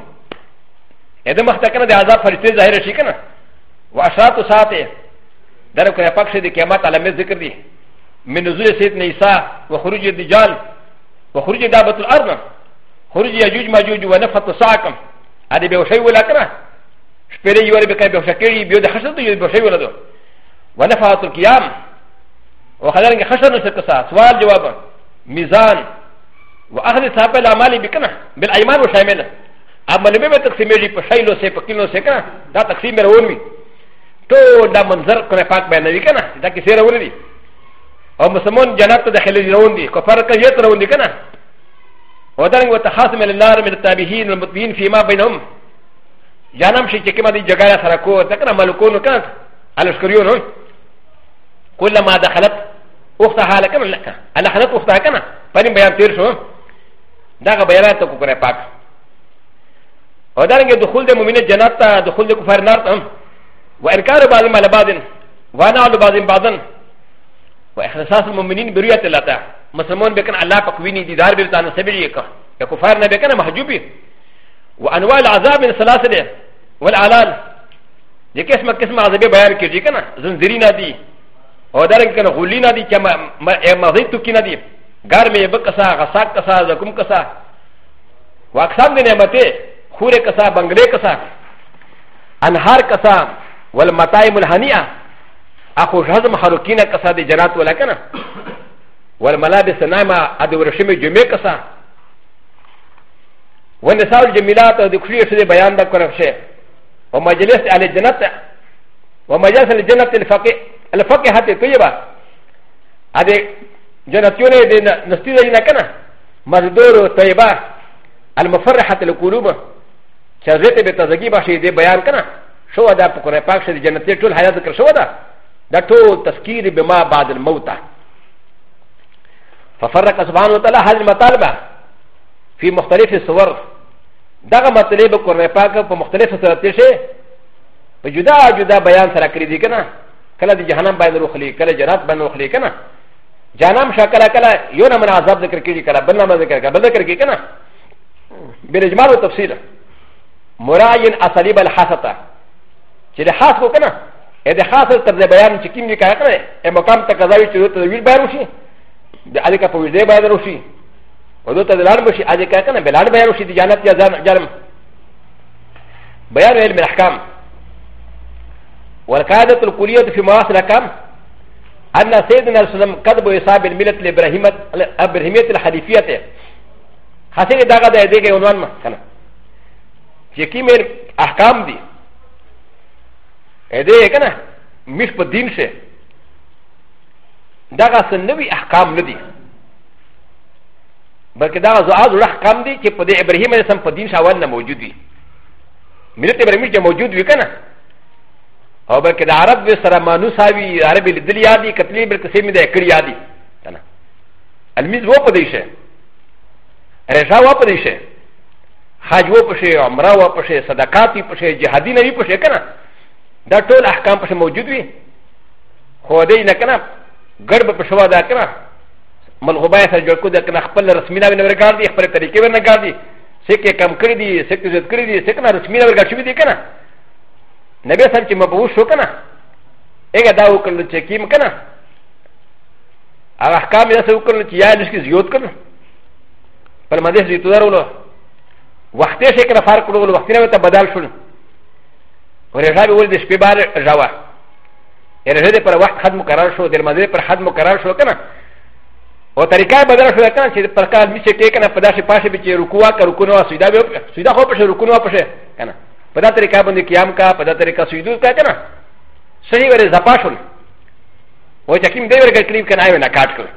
اذا مختكنا دي عذاب فرشتين ظاهر شي كنا واشراط ساعته در كنا پاكشي دي قيامات علامة ذكر دي من نزول سيدنا عيسى وخروج الدجال وخروج دابة الارض خروج يجوج ماجوج ونفخة الصاعقة هذه بيوشي ولا كنا شبيري يوري بكاي بيوشكيري بيود خشدو يود بيوشي ولا دو ونفخة القيام وخلال حشر نشكسا سؤال جواب ميزان واخذ صاحب الاعمال بكنا بالايمان وشامل اما لم يكن تقسيم لي بشيلو سي بكيلو سي كنا دا تقسيم روني تو دا منظر كنا فاك بين لي كنا دا كسير روني او مسلمون جنات داخل روني كفر كيت روني كنا ودرن وتخاصم النار من التابعين والمتبين فيما بينهم جانم شي كما دي جگہ سرا کو تکنا ملکون کنا الشکریون ما دخلت اختها لك من لك انا خلت اختها كنا فاني بيان تير شو داغ بيانات كوكرا باك ودارنگ دخول المؤمنين جنات دخول الكفار نار وانكار بعضهم على بعض وانا على بعضهم بعضا واخلاص المؤمنين برؤيه الله مسلمون بكن الله فكويني دي دار بيتان سبيليك يا كفار نبيكن محجوبي وانواع العذاب من سلاسل والعلال لكي اسمك اسم عذاب بيان كيجي كنا زنزرين دي او درن کنه غلینا دی چې مزید تو کینه دی ګر مې بکسا غساک کسا زکم کسا واکسان دی نعمته خوره کسا بنگله کسا انهار کسا والمطاعم الحنیه اخو جزم حرکین کسا دی جنات ولا کنه والملابس نایما ادو رشم جمعه کسا ونساء الجمیلات د خوشی شده بیان دا کرفشه ومجلس علی جنت ومجلس الجنت الفقه الفقه حتى طيبة هذه جنتيوني دي نستيزة جنا كنا مزدور طيبة المفرحة القلوب شازيت بتزاقي باشي دي بيان كنا شو دا بقرآن پاك شد جنتي طول حياة ذكر شو دا دا تو تذكير بما بعد الموت ففرق سبحانه وتعالى هذه المطالبة في مختلف الصور دغه مطلب قرآن پاک په مختلفو سره تشه په جدا جدا بیان سره کړی دی کنه كلا دي جهنم بين روخلي كلا جنات بين روخلي كنا جهنم شا كلا كلا يونا من عذاب ذكر كي كلا بنا ما ذكر كلا بل ذكر كي كنا بالإجمال والتفصيل مراين أساليب الحاسطة چه ده حاس کو کنا اے ده حاس تر ده بیان چې کیم لیکا کنا اے مقام تقاضاوی چې ته ویل بیان وشي د علی کا په وجه بیان وشي او دوی ته دلان وشي علی کا کنا بلان بیان وشي د جنت یا جرم بیان علم الاحکام وكادت الكليه في مواصله كم ان سيدنا السلام كتب يصاب المله الابراهيميه الحنيفيه حسن دغه د دې عنوان ما کنه چې کیمه احکام دي دې کنه مش په دین شه دغه سنوي احکام نه دي بلکې دا زعاد احکام دي چې په دې ابراهيم عليه السلام په دین شاول نه موجود دي ملت ابراهيم چې موجود وي کنه او بلکې د عرب و سره مانوساوي عربي لیدل یادي کتلې بلکې سیمې د کړی یادي کنه المیز وو پدې شه رشا وو پدې شه حج وو پشه عمره وو پشه صدقات وو پشه جهادي نه وي پشه کنه دا ټول احکام پشه موجود وي خو دې نه کنه ګرب په شوا دا کنه ملغوبای سره جوړ کو دا کنه خپل رسمي نه ورنه کار دي خپل طریقې ورنه کار دي سکه کم کړی دي سکه زیات کړی دي سکه رسمي نه ورګه شوی دي کنه なべさんちもぼうしょかなえがだおかのチェキムかなあらかみなさおかのチヤリスキズヨーカなパマデスリトダロロワテシェクラファークローワティナベタバダルシュルウレザビウルディスピバージャワエレディパワーハムカラショデルマディパハムカラショかなおたりかばだらしゅうかんし、パカミシェケーキなパダシパシビチェルコワカルコノワ、スイダホプシェルコノワプシェ。パダテリカブンディキヤムカ、パダテリカスイドゥカテナ。サリバルザパション。ウォチャキムデヴェルゲクリブカナイウナカツル。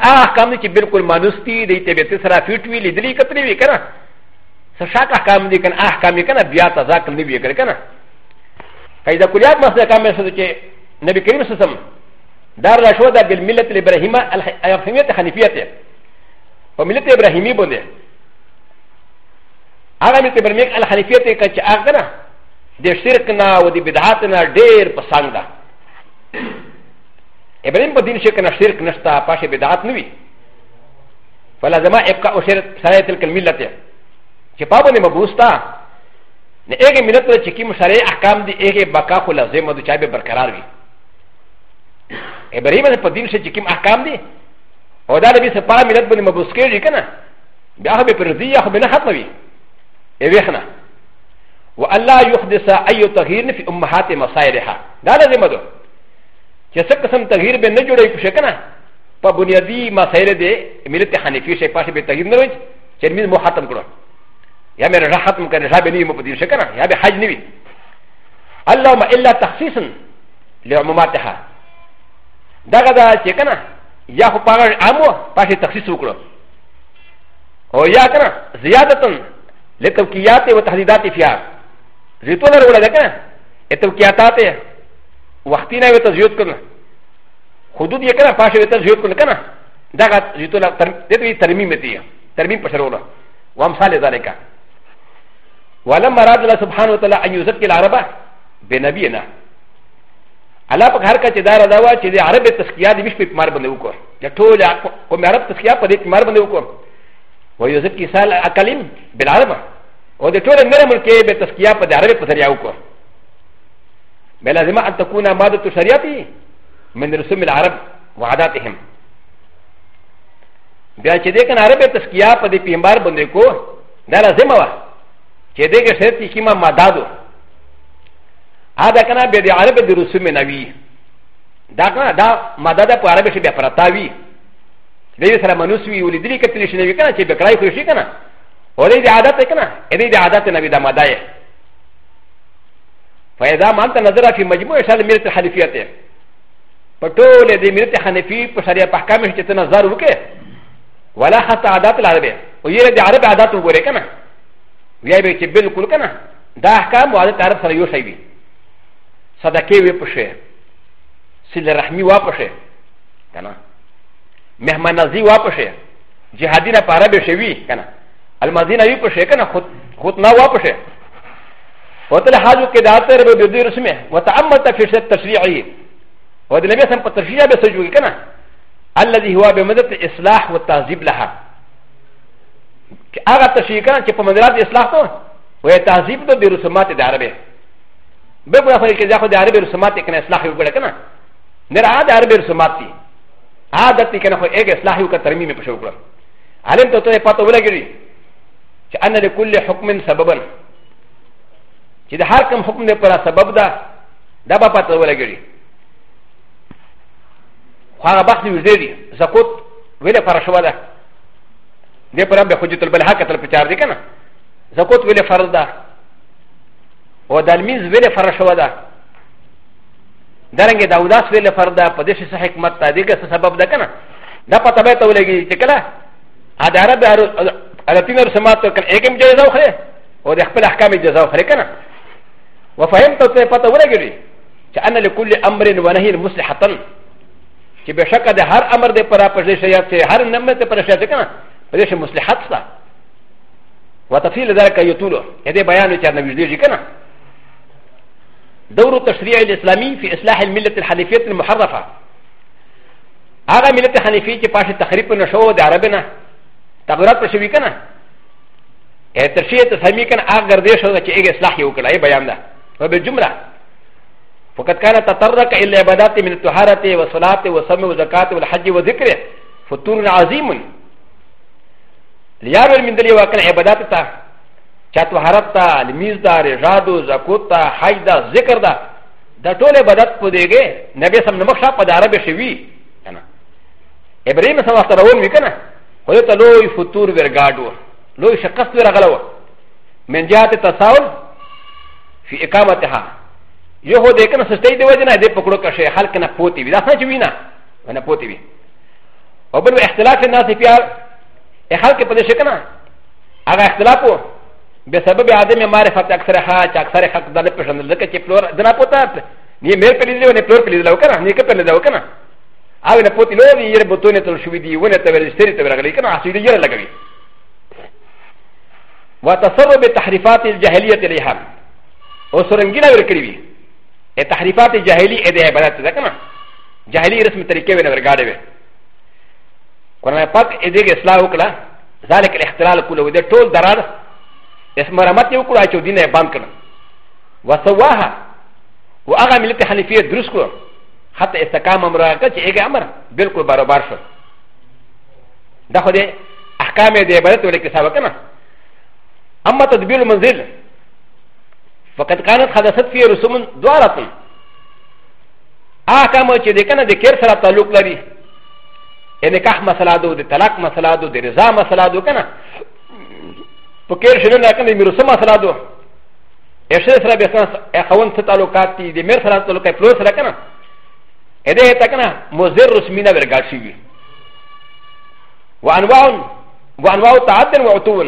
なあ、カムディキビルコルマヌスティ、ディテベテサラフュートウィリディリカトリビカナ。サシャカカムディカンアカミカナビアタザカムディビカナ。カイザクリアマスダカメソディケ、ネビキリムシスム。ダラシュダビルミレティブラヒマ、アフィミティハニフィアティ。ファミレティブラヒミボディ。هغه مې تبر میک الخلیفیت کې چې هغه نه د شرک نه او د بدعات نه ډېر پسند ده ابراهیم په دین شرک نه شرک نشته پاشه بدعات نه وي فلازم ابقاء شرک شرایط الملت چې په باندې مبوستا نه هغه ملت چې کوم شرعي احکام دي هغه بقا خو لازم دي چې به برقرار وي ابراهیم په دین شرک چې کوم احکام دي او دا د دې سپاره ملت باندې مبوس کېږي کنه بیا به پر دې یا خو نه ختموي ا و ي خ ن ا و أ ل ا يحدث أ ي تغيير في أ م ه ا ت مصائرها لا لازم ادو كسكسم تغيير بين نجوري كشكنا فبنيادي مصائر دي ملت حنفي شيء فاشي بتغيير نروج كلمه محتم كرو يا من راحتم كان رابني مبدل شكنا يا بحج نبي اللهم إ ل ا تخصيصا لعموماتها دا غدا شكنا يا هو قرار امو فاشي تخصيص كرو او يا كنا زياده لتوكيات وتحديدات فيها زيتون الاولى لكن التوكياتات وقتنا وتزيوت كنا حدود يكنا فاشل وتزيوت كنا كنا دغت زيتون ترميم تيه ترميم بشرولا وامثال ذلك ولما راد الله سبحانه وتعالى ان يزكي العرب بنبينا الله په هر کچه دار دا وا چې د عرب تسکیه د مش په مار باندې وکړ یا ټول کوم عرب تسکیه په دې مار باندې وکړ ويزكي سال اكلم بالعربه ودى تولى المرم الكي بتسكيا قد عربي قد يعوكو بلازم ان تكون ماده شريعتي من رسوم العرب وعاداتهم بیا چې دې کنه عربه تسکیه په دې پیمبار باندې کو دا لازم و چې دې کې شرط کې ما مدادو هغه کنه به دې عربه د رسوم نه وی دا کنه دا مدد په عربه شي به پرتا وی ل ي س ر ا منوسوي و ل د ل ي ك ت ل ش ن ب ي كنا شيء بكراي كريشي كنا و ل ي د عادات كنا ا ل ي د عادات نبي د مدايه فاذا ما انت نظر في مجموع شال ميرت حنفيته فتول د ميرت حنفي فشريع بحكام شتنا زار وكي ولا حتى عادات العربيه ويرى د عرب عادات وغيره كنا ويابي تبين كل كنا دا احكام وعادات عرب سريو شيبي صدقي ويبشي سيل رحمي وابشي كنا مهمان نزی واپشه جهادی نه پاره به شوی کنه المازی نه وی پشه کنه خود خود نه واپشه وتل حاجو کې داتر به دې رسمه وتعمت فی التشریعی ودې نبی سم په تشریع به سجوي کنه الذي هو بمدد اصلاح والتعذيب لها هغه تشریع کنه چې په مدرات اصلاح ته وې تعذيب ته د رسومات د عربه به په خپل کې ځخه د عربه رسومات کې نه اصلاح وکړه کنه نه را د عربه رسومات دي アダティケナフエゲスラヒューカタミミプシュクラアレントテパトウレギリチアナレクレホクメンサババンチデハーカムホクメパラサバブダダバパトウレギリハラバスウゼリザコウレパラシュワダデパラベホジトルベハカタルピチャーディケナザコウレファルダオダルミズウレファラシュワダダランゲダウダスウェルファダ、パデシサヘクマタディガスサバブダカナ。ダパタベトウレギチェカラ。アダラダアラティナルサマトカエケムジェザウヘオデハプラカミジェザウヘカナ。ウファヘムトセパタウレギリ。チアナルクリアムリンワナヒルムスハタン。チベシャカデハアマデパラパジェシャヤチェハルナメテパラシャテカナ。パデシムスハツタ。وتفصيل ذلك يطول هذا بيان كان يجدي كنا دور التشريع الاسلامي في اصلاح المله الحنيفيه المحرفه هذا مله الحنيفيه كفاش تخريب النشوه د عربنا تغيرات تشوي كنا التشريع إيه، الاسلامي كان اخر ديش هذا كي إيه اصلاح يوكل اي بيان ده وبالجمله فقد كان تطرق الى عبادات من الطهاره والصلاه والصوم والزكاه والحج والذكر فطور عظيم ليعمل من دليل وكان عبادات چا طهارت تا لمیز دا رجادو زکوت تا حج دا ذکر دا دا ټوله بدت پدېږي نبی سم نمخ شاپ په عربه شوی کنه ابراهیم سم وخت راول وی کنه خو ته لوی فطور ورګاډو لوی شکست ورغلو من جهات تساؤل فی اقامتها یو هو دې کنه سستې دی وجنه دې پکړو کشه خلک نه پوتی وی دا څه چوي نه نه پوتی وی او بل اختلاف الناس فی خلک په دې شکنه هغه اختلاف وو بسبب عدم معرفة أكثر حاج أكثر حق دل پشن لکه چې پلور دنا پوتا ني مېر پلي دي نه پلور پلي دلو کنه ني کپل دلو کنه او نه پوتي لو دي ير بوتونه تل شوي دي ونه ته ور استري ته ورغلي کنه اسي دي ير لګوي وتسبب تحريفات الجاهليه اليها او سرنګينا ور کړی وي اي تحريفات جاهلي اي د عبادت ده کنه جاهلي رسم طريقه ونه ورګاډي وي قرآن پاک اي دي اصلاح وکړه ذلك الاحتلال كله وده ټول درار ا س م ر ا م ت ي و ك ر ا ش و د ي ن ا ب ا م ك ر و س و ا ه ا و أ غ ا م ل ت ح ن ي ف ي ة د ر س ك ر حتى ا س ت ق ا م ا م ر ا ك ت ي ج ا م ر بالكل باربار شو د خ د أ ح ك ا م ي د ي ب ا ر ت و ل ك س ا و ك ن ا أ م ا تدبير المنزل فقد كانت حدثت في رسوم دوارة أ ح ك ا م ت ي د ي ك ن ا د ك ي ر س ل ا ت ل و ك ل ر ي ا ن ك ا ح م س ل ا د و د ت ل ا ق م س ل ا د و د ر ز ا م س ل ا د و ك ن ا په کېر شنه نه کنه میرو سم مسله دو اشر سره به کنه اخون ته تعلقات دي د میر سره تعلقات پلو سره کنه ا دې ته کنه مزر رسمي نه ورګا شي وي وانواع وانواع تعدد وعتو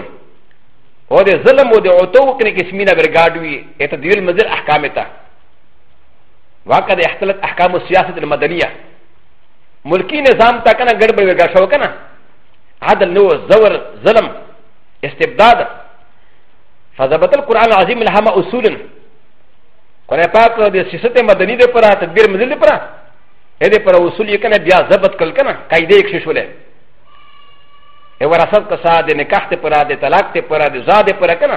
او د ظلم او د عتو کنه کسمي نه ورګاډ وي ا ته دیل مزر احکام ته واقع د اختلط احکام السیاست المدنيه ملکی نظام تا کنه ګډ ورګا شو کنه عدل نو زور ظلم استبداد فضبط القرآن العظيم الهما أصولا قرآن پاک دے سیست مدنی دے پرا تدبیر مدل دے پرا اے دے پرا اصول یہ کنا بیا ضبط کل کنا قائدے ایک شش ولے اے وراثت کسا دے نکاح تے پرا دے طلاق تے پرا دے زاد پرا کنا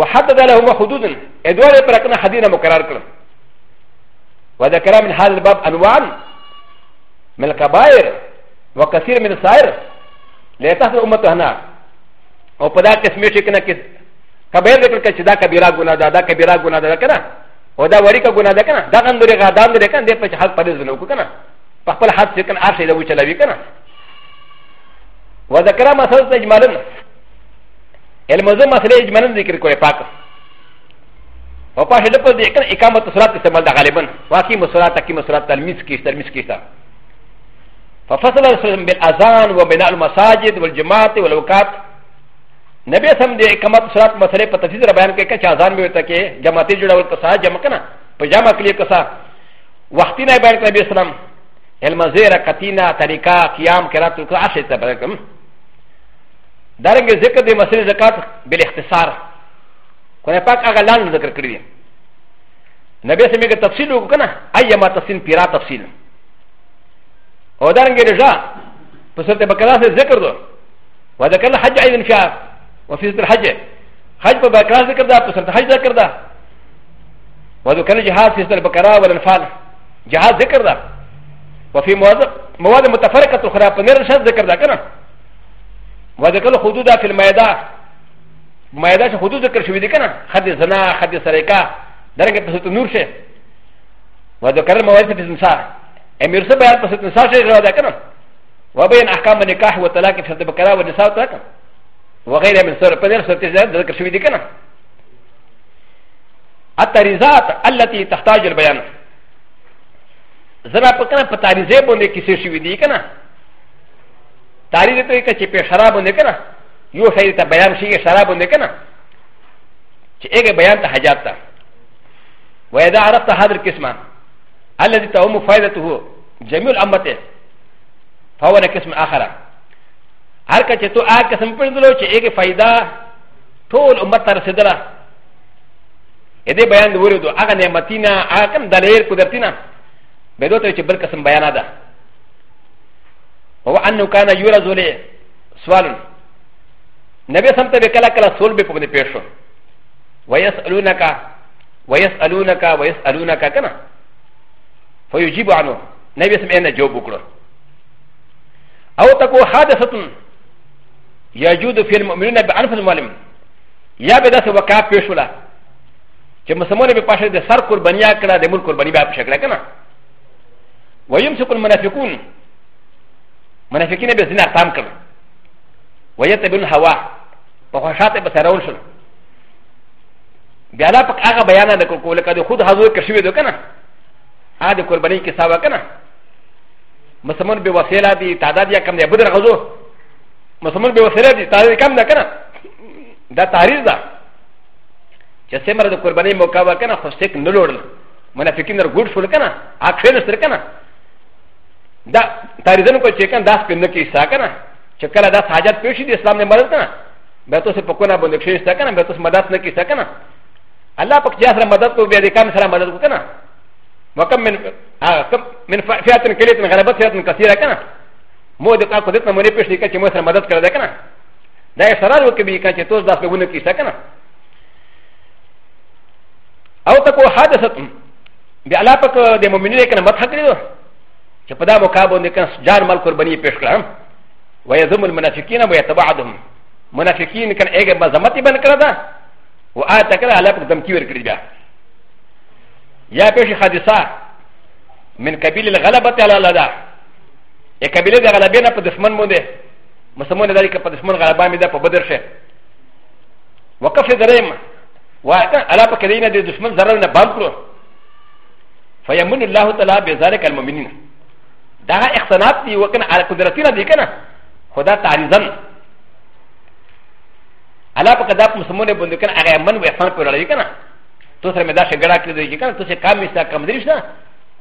وحدد لهم حدودا اے دوار پرا کنا حدینا مقرر کنا وذكر من هذا الباب انواع من الكبائر وكثير من السائر لا تحصل امتهنا او په دا قسمه چې کنه کې کبیر ذکر کړي چې دا کبیره ګناه ده دا کبیره ګناه ده کنه او دا وری کا ګناه ده کنه دا غند لري غادان لري کنه دې په حق پرې زنه کو کنه په خپل حد چې کنه ارشه له چلوي کنه وذکر مسل تجملن المزم مسله اجملن ذکر کوي پاک او پاشه د په دې کنه اقامت صلات استعمال ده غالبا واقعي مسلات کی مسلات تلمیذ کی تلمیذ کی تا ففصل رسول بالاذان وبناء المساجد والجماعه والاوقات なべさんでかまとさらまされパタフィザーバンケケチャザンビュータケ、ジャマティジュラウカサ、ジャマカナ、パジャマクリカサ、ワティナバンケビスラム、エルマゼラ、カティナ、タリカ、キヤム、ケラトクラシタバレクム。ダレンゲゼクディマセリザカト、ビレクテサー、コネパカアガランズクリリン。なべさめがタフィルウカナ、アヤマタシンピラタフィル。おだんげるじゃ、パセテバカラセゼクド、ワデカラハジャインフィア。وفي ذكر حج حج بكرا ذكر ذا بسرت حج ذكر ذا وذكر الجهاد في ذكر بكرا والانفال جهاد ذكر ذا وفي مواد متفرقة أخرى بنير شد ذكر ذا كنا وذكر الحدود في الميدان ميدان حدود ذكر شوي دي كنا خد زنا خد سرقة درجة بسرت نور شيء وذكر المواد في الانسان امير سبعة بسرت انسان شيء غير ذا كنا وبين أحكام النكاح والطلاق في ذكر بكرا والنساء والطلاق وغير من سورة بدر ستزداد ذكر شوي ديكنا التاريزات التي تحتاج البيان زنا پکنا په تاریزه باندې کیسه شوی دی کنه تاریزه ته کچې په شراب باندې کنه یو شی ته بیان شي شراب باندې کنه چې هغه بیان ته حاجت ده و اذا عرفت هذا القسم الذي تعم فائدته جميع الامته فهو قسم اخر アカチェトアカサンプルドロチエゲファイダートウルマタセダラエデバヤンドウルドアカネマティナアカンダレルコダティナベドトチェブルカサンバヤナダオアンノカナユラゾレスワルネベサンテベカラカラソルベポネペションワヤスアルナカワヤスアルナカワヤスアルナカカナフォユジバノネベサメンジョブクロアウタコハダサトン يجود في المؤمنين بأنف المعلم يا بدأت وكا بيشولا كما سمونا بقاشة دي سر قربانيا كلا دي مول قرباني بها بشكلا كنا ويمسك المنافقون منافقين بزنا تام كنا ويتبعون الهواء وخشات بسرون شل بيالا پک آغا بيانا دي كوكو لكا دي خود حضور كشوه دو كنا آده قرباني كساوا كنا مسلمان بوسيلة دي تعداد يا كم دي بدر غزو مسلمان به وسیله دي تعریض کم نه کنه دا تعریض ده چې څومره د قربانۍ موقع وکنه خو سټیک نه لوړل منافقین در ګوډ شول کنه اکښې نه سر کنه دا تعریضن کو چې کنه دا سپین نه کیسه کنه چې کله دا حاجت پیښ دي اسلام نه مرد کنه به تاسو په کونه باندې کښې ستا کنه به تاسو مدد نه کیسه کنه الله پاک چې سره مدد کوي دې کام سره مدد وکنه وکم من من فئات کلیت غلبت فئات کثیره کنه もうでかくでかもねペシカチモスラマダスカラダカナ。ダイサラウキビカチトスダスウネキサカナ。アウトコハダサトン。でアラパカデモミネカナマタクリド。チャパダモカボネカスジャーマルコルバニペシカラ。ワヤズムルマナフィキナウヤタバダム。マナフィキンカンエゲマザマティバンカラダ。ワアタカラアラパカダムキウルクリダ。やペシハディサ。من قبيل الغلبة على الأداء ا ك ب ل ة غلبه ن ا ب د ش م ن مودي مسلمان ذلك ب د ش م ن غلبه مدى ب بدر شيء وكف دريم و ا ل ا ب ك د ي ن د د ش م ن زرنا بانكرو فيمن الله تعالى بذلك المؤمنين دا اختناق دي وكان على قدرتنا دي كنا خدا تعريضا ا ل ا ب ك د ا ب مسلمان بندكنا اغا من ويحسن كورا دي كنا توسر مدى شجرا كده دي كنا توسر كامسا كامدريشنا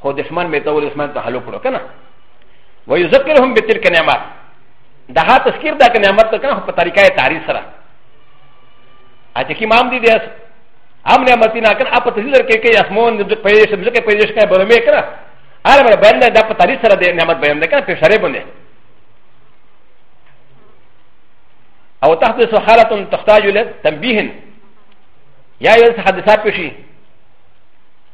خو دشمن ميتاول دشمن تحلو كنا ويذكرهم بتلك النعمات دها تذكير ذاك النعمت كان في طريقه تاريخ سرا اجي امام دي ديس ام نعمت نا كان اپ تذكير كي كي اسمون نذ پيش نذ كي پيش كان برمي كنا ار بر بند دا په تاريخ سرا دي نعمت بيان ده كان په شري بنه او تحدث حالة تحتاج الى تنبيه يا يلس حدثات بشي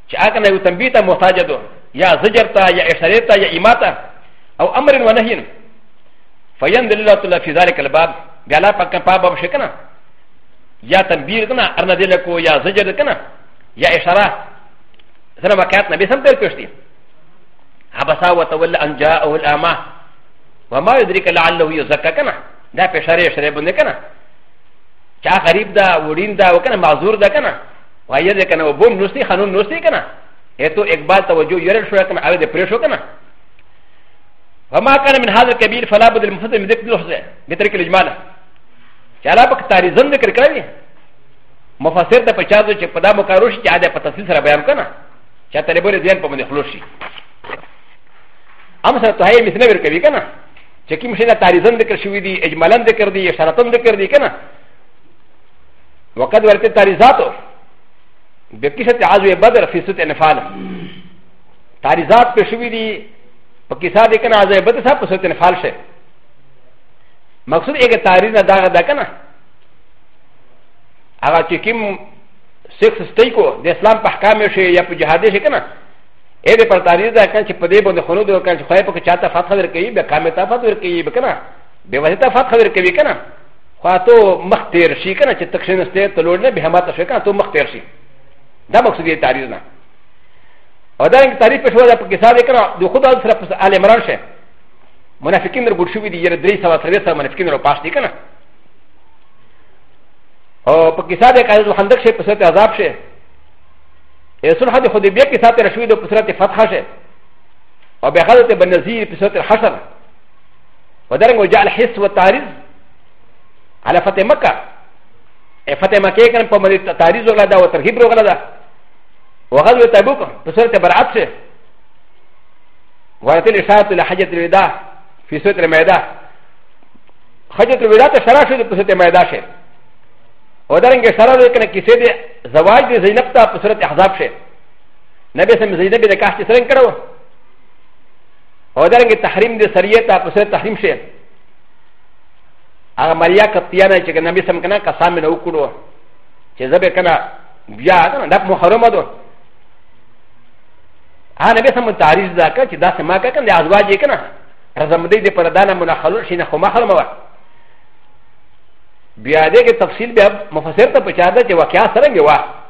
چې اګه نو تنبيه ته محتاج ده یا زجر ته یا اشاره ته یا اماته او امر ونهي فيندل الله تعالى في ذلك الباب بلا فك باب شكنا يا تنبير كنا ارنا دلكو يا زجر كنا يا اشاره سنه وكات نبي سم تركشتي عبسا وتولى ان جاءه الاما وما يدرك لعله يزكى كنا دا پشاري شري بند كنا چا غریب دا وڑین دا وکنا معذور دا کنا وایه دا کنا وبوم نوستی خانون نوستی کنا اے تو ایک بار توجہ یرل شو کنا اوی دے پریشو کنا وما كان من هذا الكبير فلا بد المفسد من ذكر الحسن بترك الاجمال چالا پک تاریزن ذکر کړی مفسر د پچازو چې په دا مقاروش چې عادت په تفصیل سره بیان کنا چې طالبو لري ځین په باندې خلوص شي هم سره ته یې مثنه ور کوي کنا چې کوم شي دا تاریزن ذکر شوی دی اجمالا ذکر دی شرطن ذکر دی کنا وقد ورته تاریزاتو بکیشت عزو بدر فی ست انفال تاریزات په شوی دی パキサーディケナーゼブテサプセテンファルシェマクスエゲタリナダーダケナアラチキムセクステイコデスランパカメシェヤプジハデシェケナエレパタリダケンチパデボンデホノドケンチファイポケチャタファタルケイベカメタファタルケイベケナベワタファタルケイケナファトマテルシェケナチェタクシェンステートローネビハマタシェケナトマテルシェダマクスディタリナ و د ا ن ک تاریخ په شو د پاکستان کې را د خدا سره په ال عمران شه منافقین در ګډ شوې دي یره درې سوا سره سره منافقین را پاس دي کنه او پاکستان کې قائد الخندق شه په صورت عذاب شه رسول حد حدیبیه کې ساتي رشوی د په صورت فتح شه او به حضرت بن نذیر په صورت حشر و د ا ن ک وجعل حس و تعریض على فتح مکه فتح مکه کنه په مری تعریض وغلا دا او ترغیب وغلا دا وغزو تبوك بسورة برعت شه ورتل إشارة إلى حجة الوداع في سورة الميداع حجة الوداع تشرع شده بسورة الميداع شه ودرنگ شرع ده كنا كيسه ده زواج ده زينب تا بسورة احزاب شه نبي سم زينب ده كاش تسرن کرو ودرنگ تحريم ده سرية تا بسورة تحريم شه هغه مریا کپیانه چې نبی سم کنه قسم نه وکړو چې زبې کنه بیا دا محرمه ده アナベサムタリズダカチダセマカカンデアズワジキナラザムディデパラダナムナハルシナホマハマワビアディケタフシルビアマファセルタプチャダチワキャサランギワ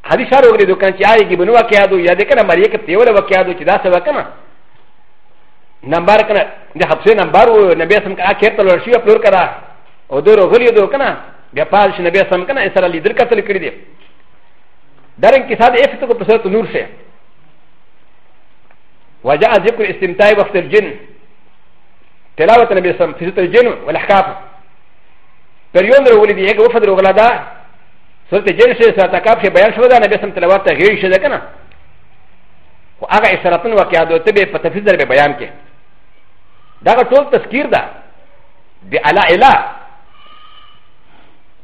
ハリシャログリドカンチアイギブノワキャドヤディケナマリケティオラワキャドチダセワカナナンバーカナデハプセナンバウナベサムカケタロシアプロカラオドログリドカナビアパーシナベサムカナエサラリドカトリクリディダレンキサディエフトコプセルトノルシェ وجاء ذكر استمتاع وقت الجن تلاوة النبي صلى الله عليه وسلم في الجن والأحكام فريون رولي دي هيك وفد رغلا دا سورة الجن شيء ساتكاب شيء بيان شو دا النبي صلى الله عليه وسلم تلاوات غير شيء ذاك نا وآغا إسراتن وكيادو تبه فتفيد در ببيان كي دا طول تذكير دا دي ألا إله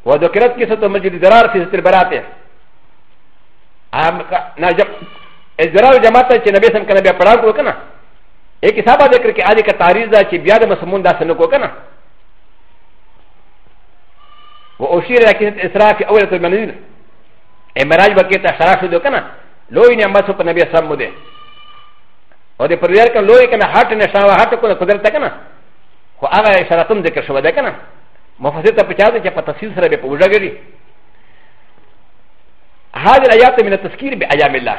وذكرت كيسة مجد درار في ستر براته أهم ناجب ا ز ر ا ل جماعت چې نبی سم کنه بیا پړاو کو کنه یک حساب ذکر کې اځه کا تاریخ دا چې بیا د مسمون دا سن کو کنه و اشير الى كيسه اسراء في اول المنزل امراج بكيتا شرف دو كنا لوي نعمت سو نبي اسلام مده و د پريار كان لوي كنا هات نشان و هات كنا قدرت كنا خو اغا اشارتم ذکر شو ده كنا مفسر ته پچا ده چې په تفصيل سره به پوجا غري هذه الايات من التذكير بايام الله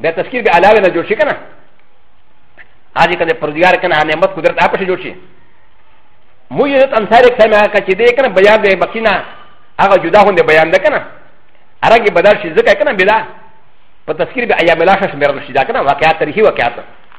だたすきびあらわなじょうしかなあじかでプロディアーかなあなまくだあぱしじょうしもゆたんされかまかちでかなばやでばきなあがじゅだほんでばやんだかなあらぎばだしずかかなびだ فتسكير بأيام العشر شمير الشداء كنا وكيات تريه وكيات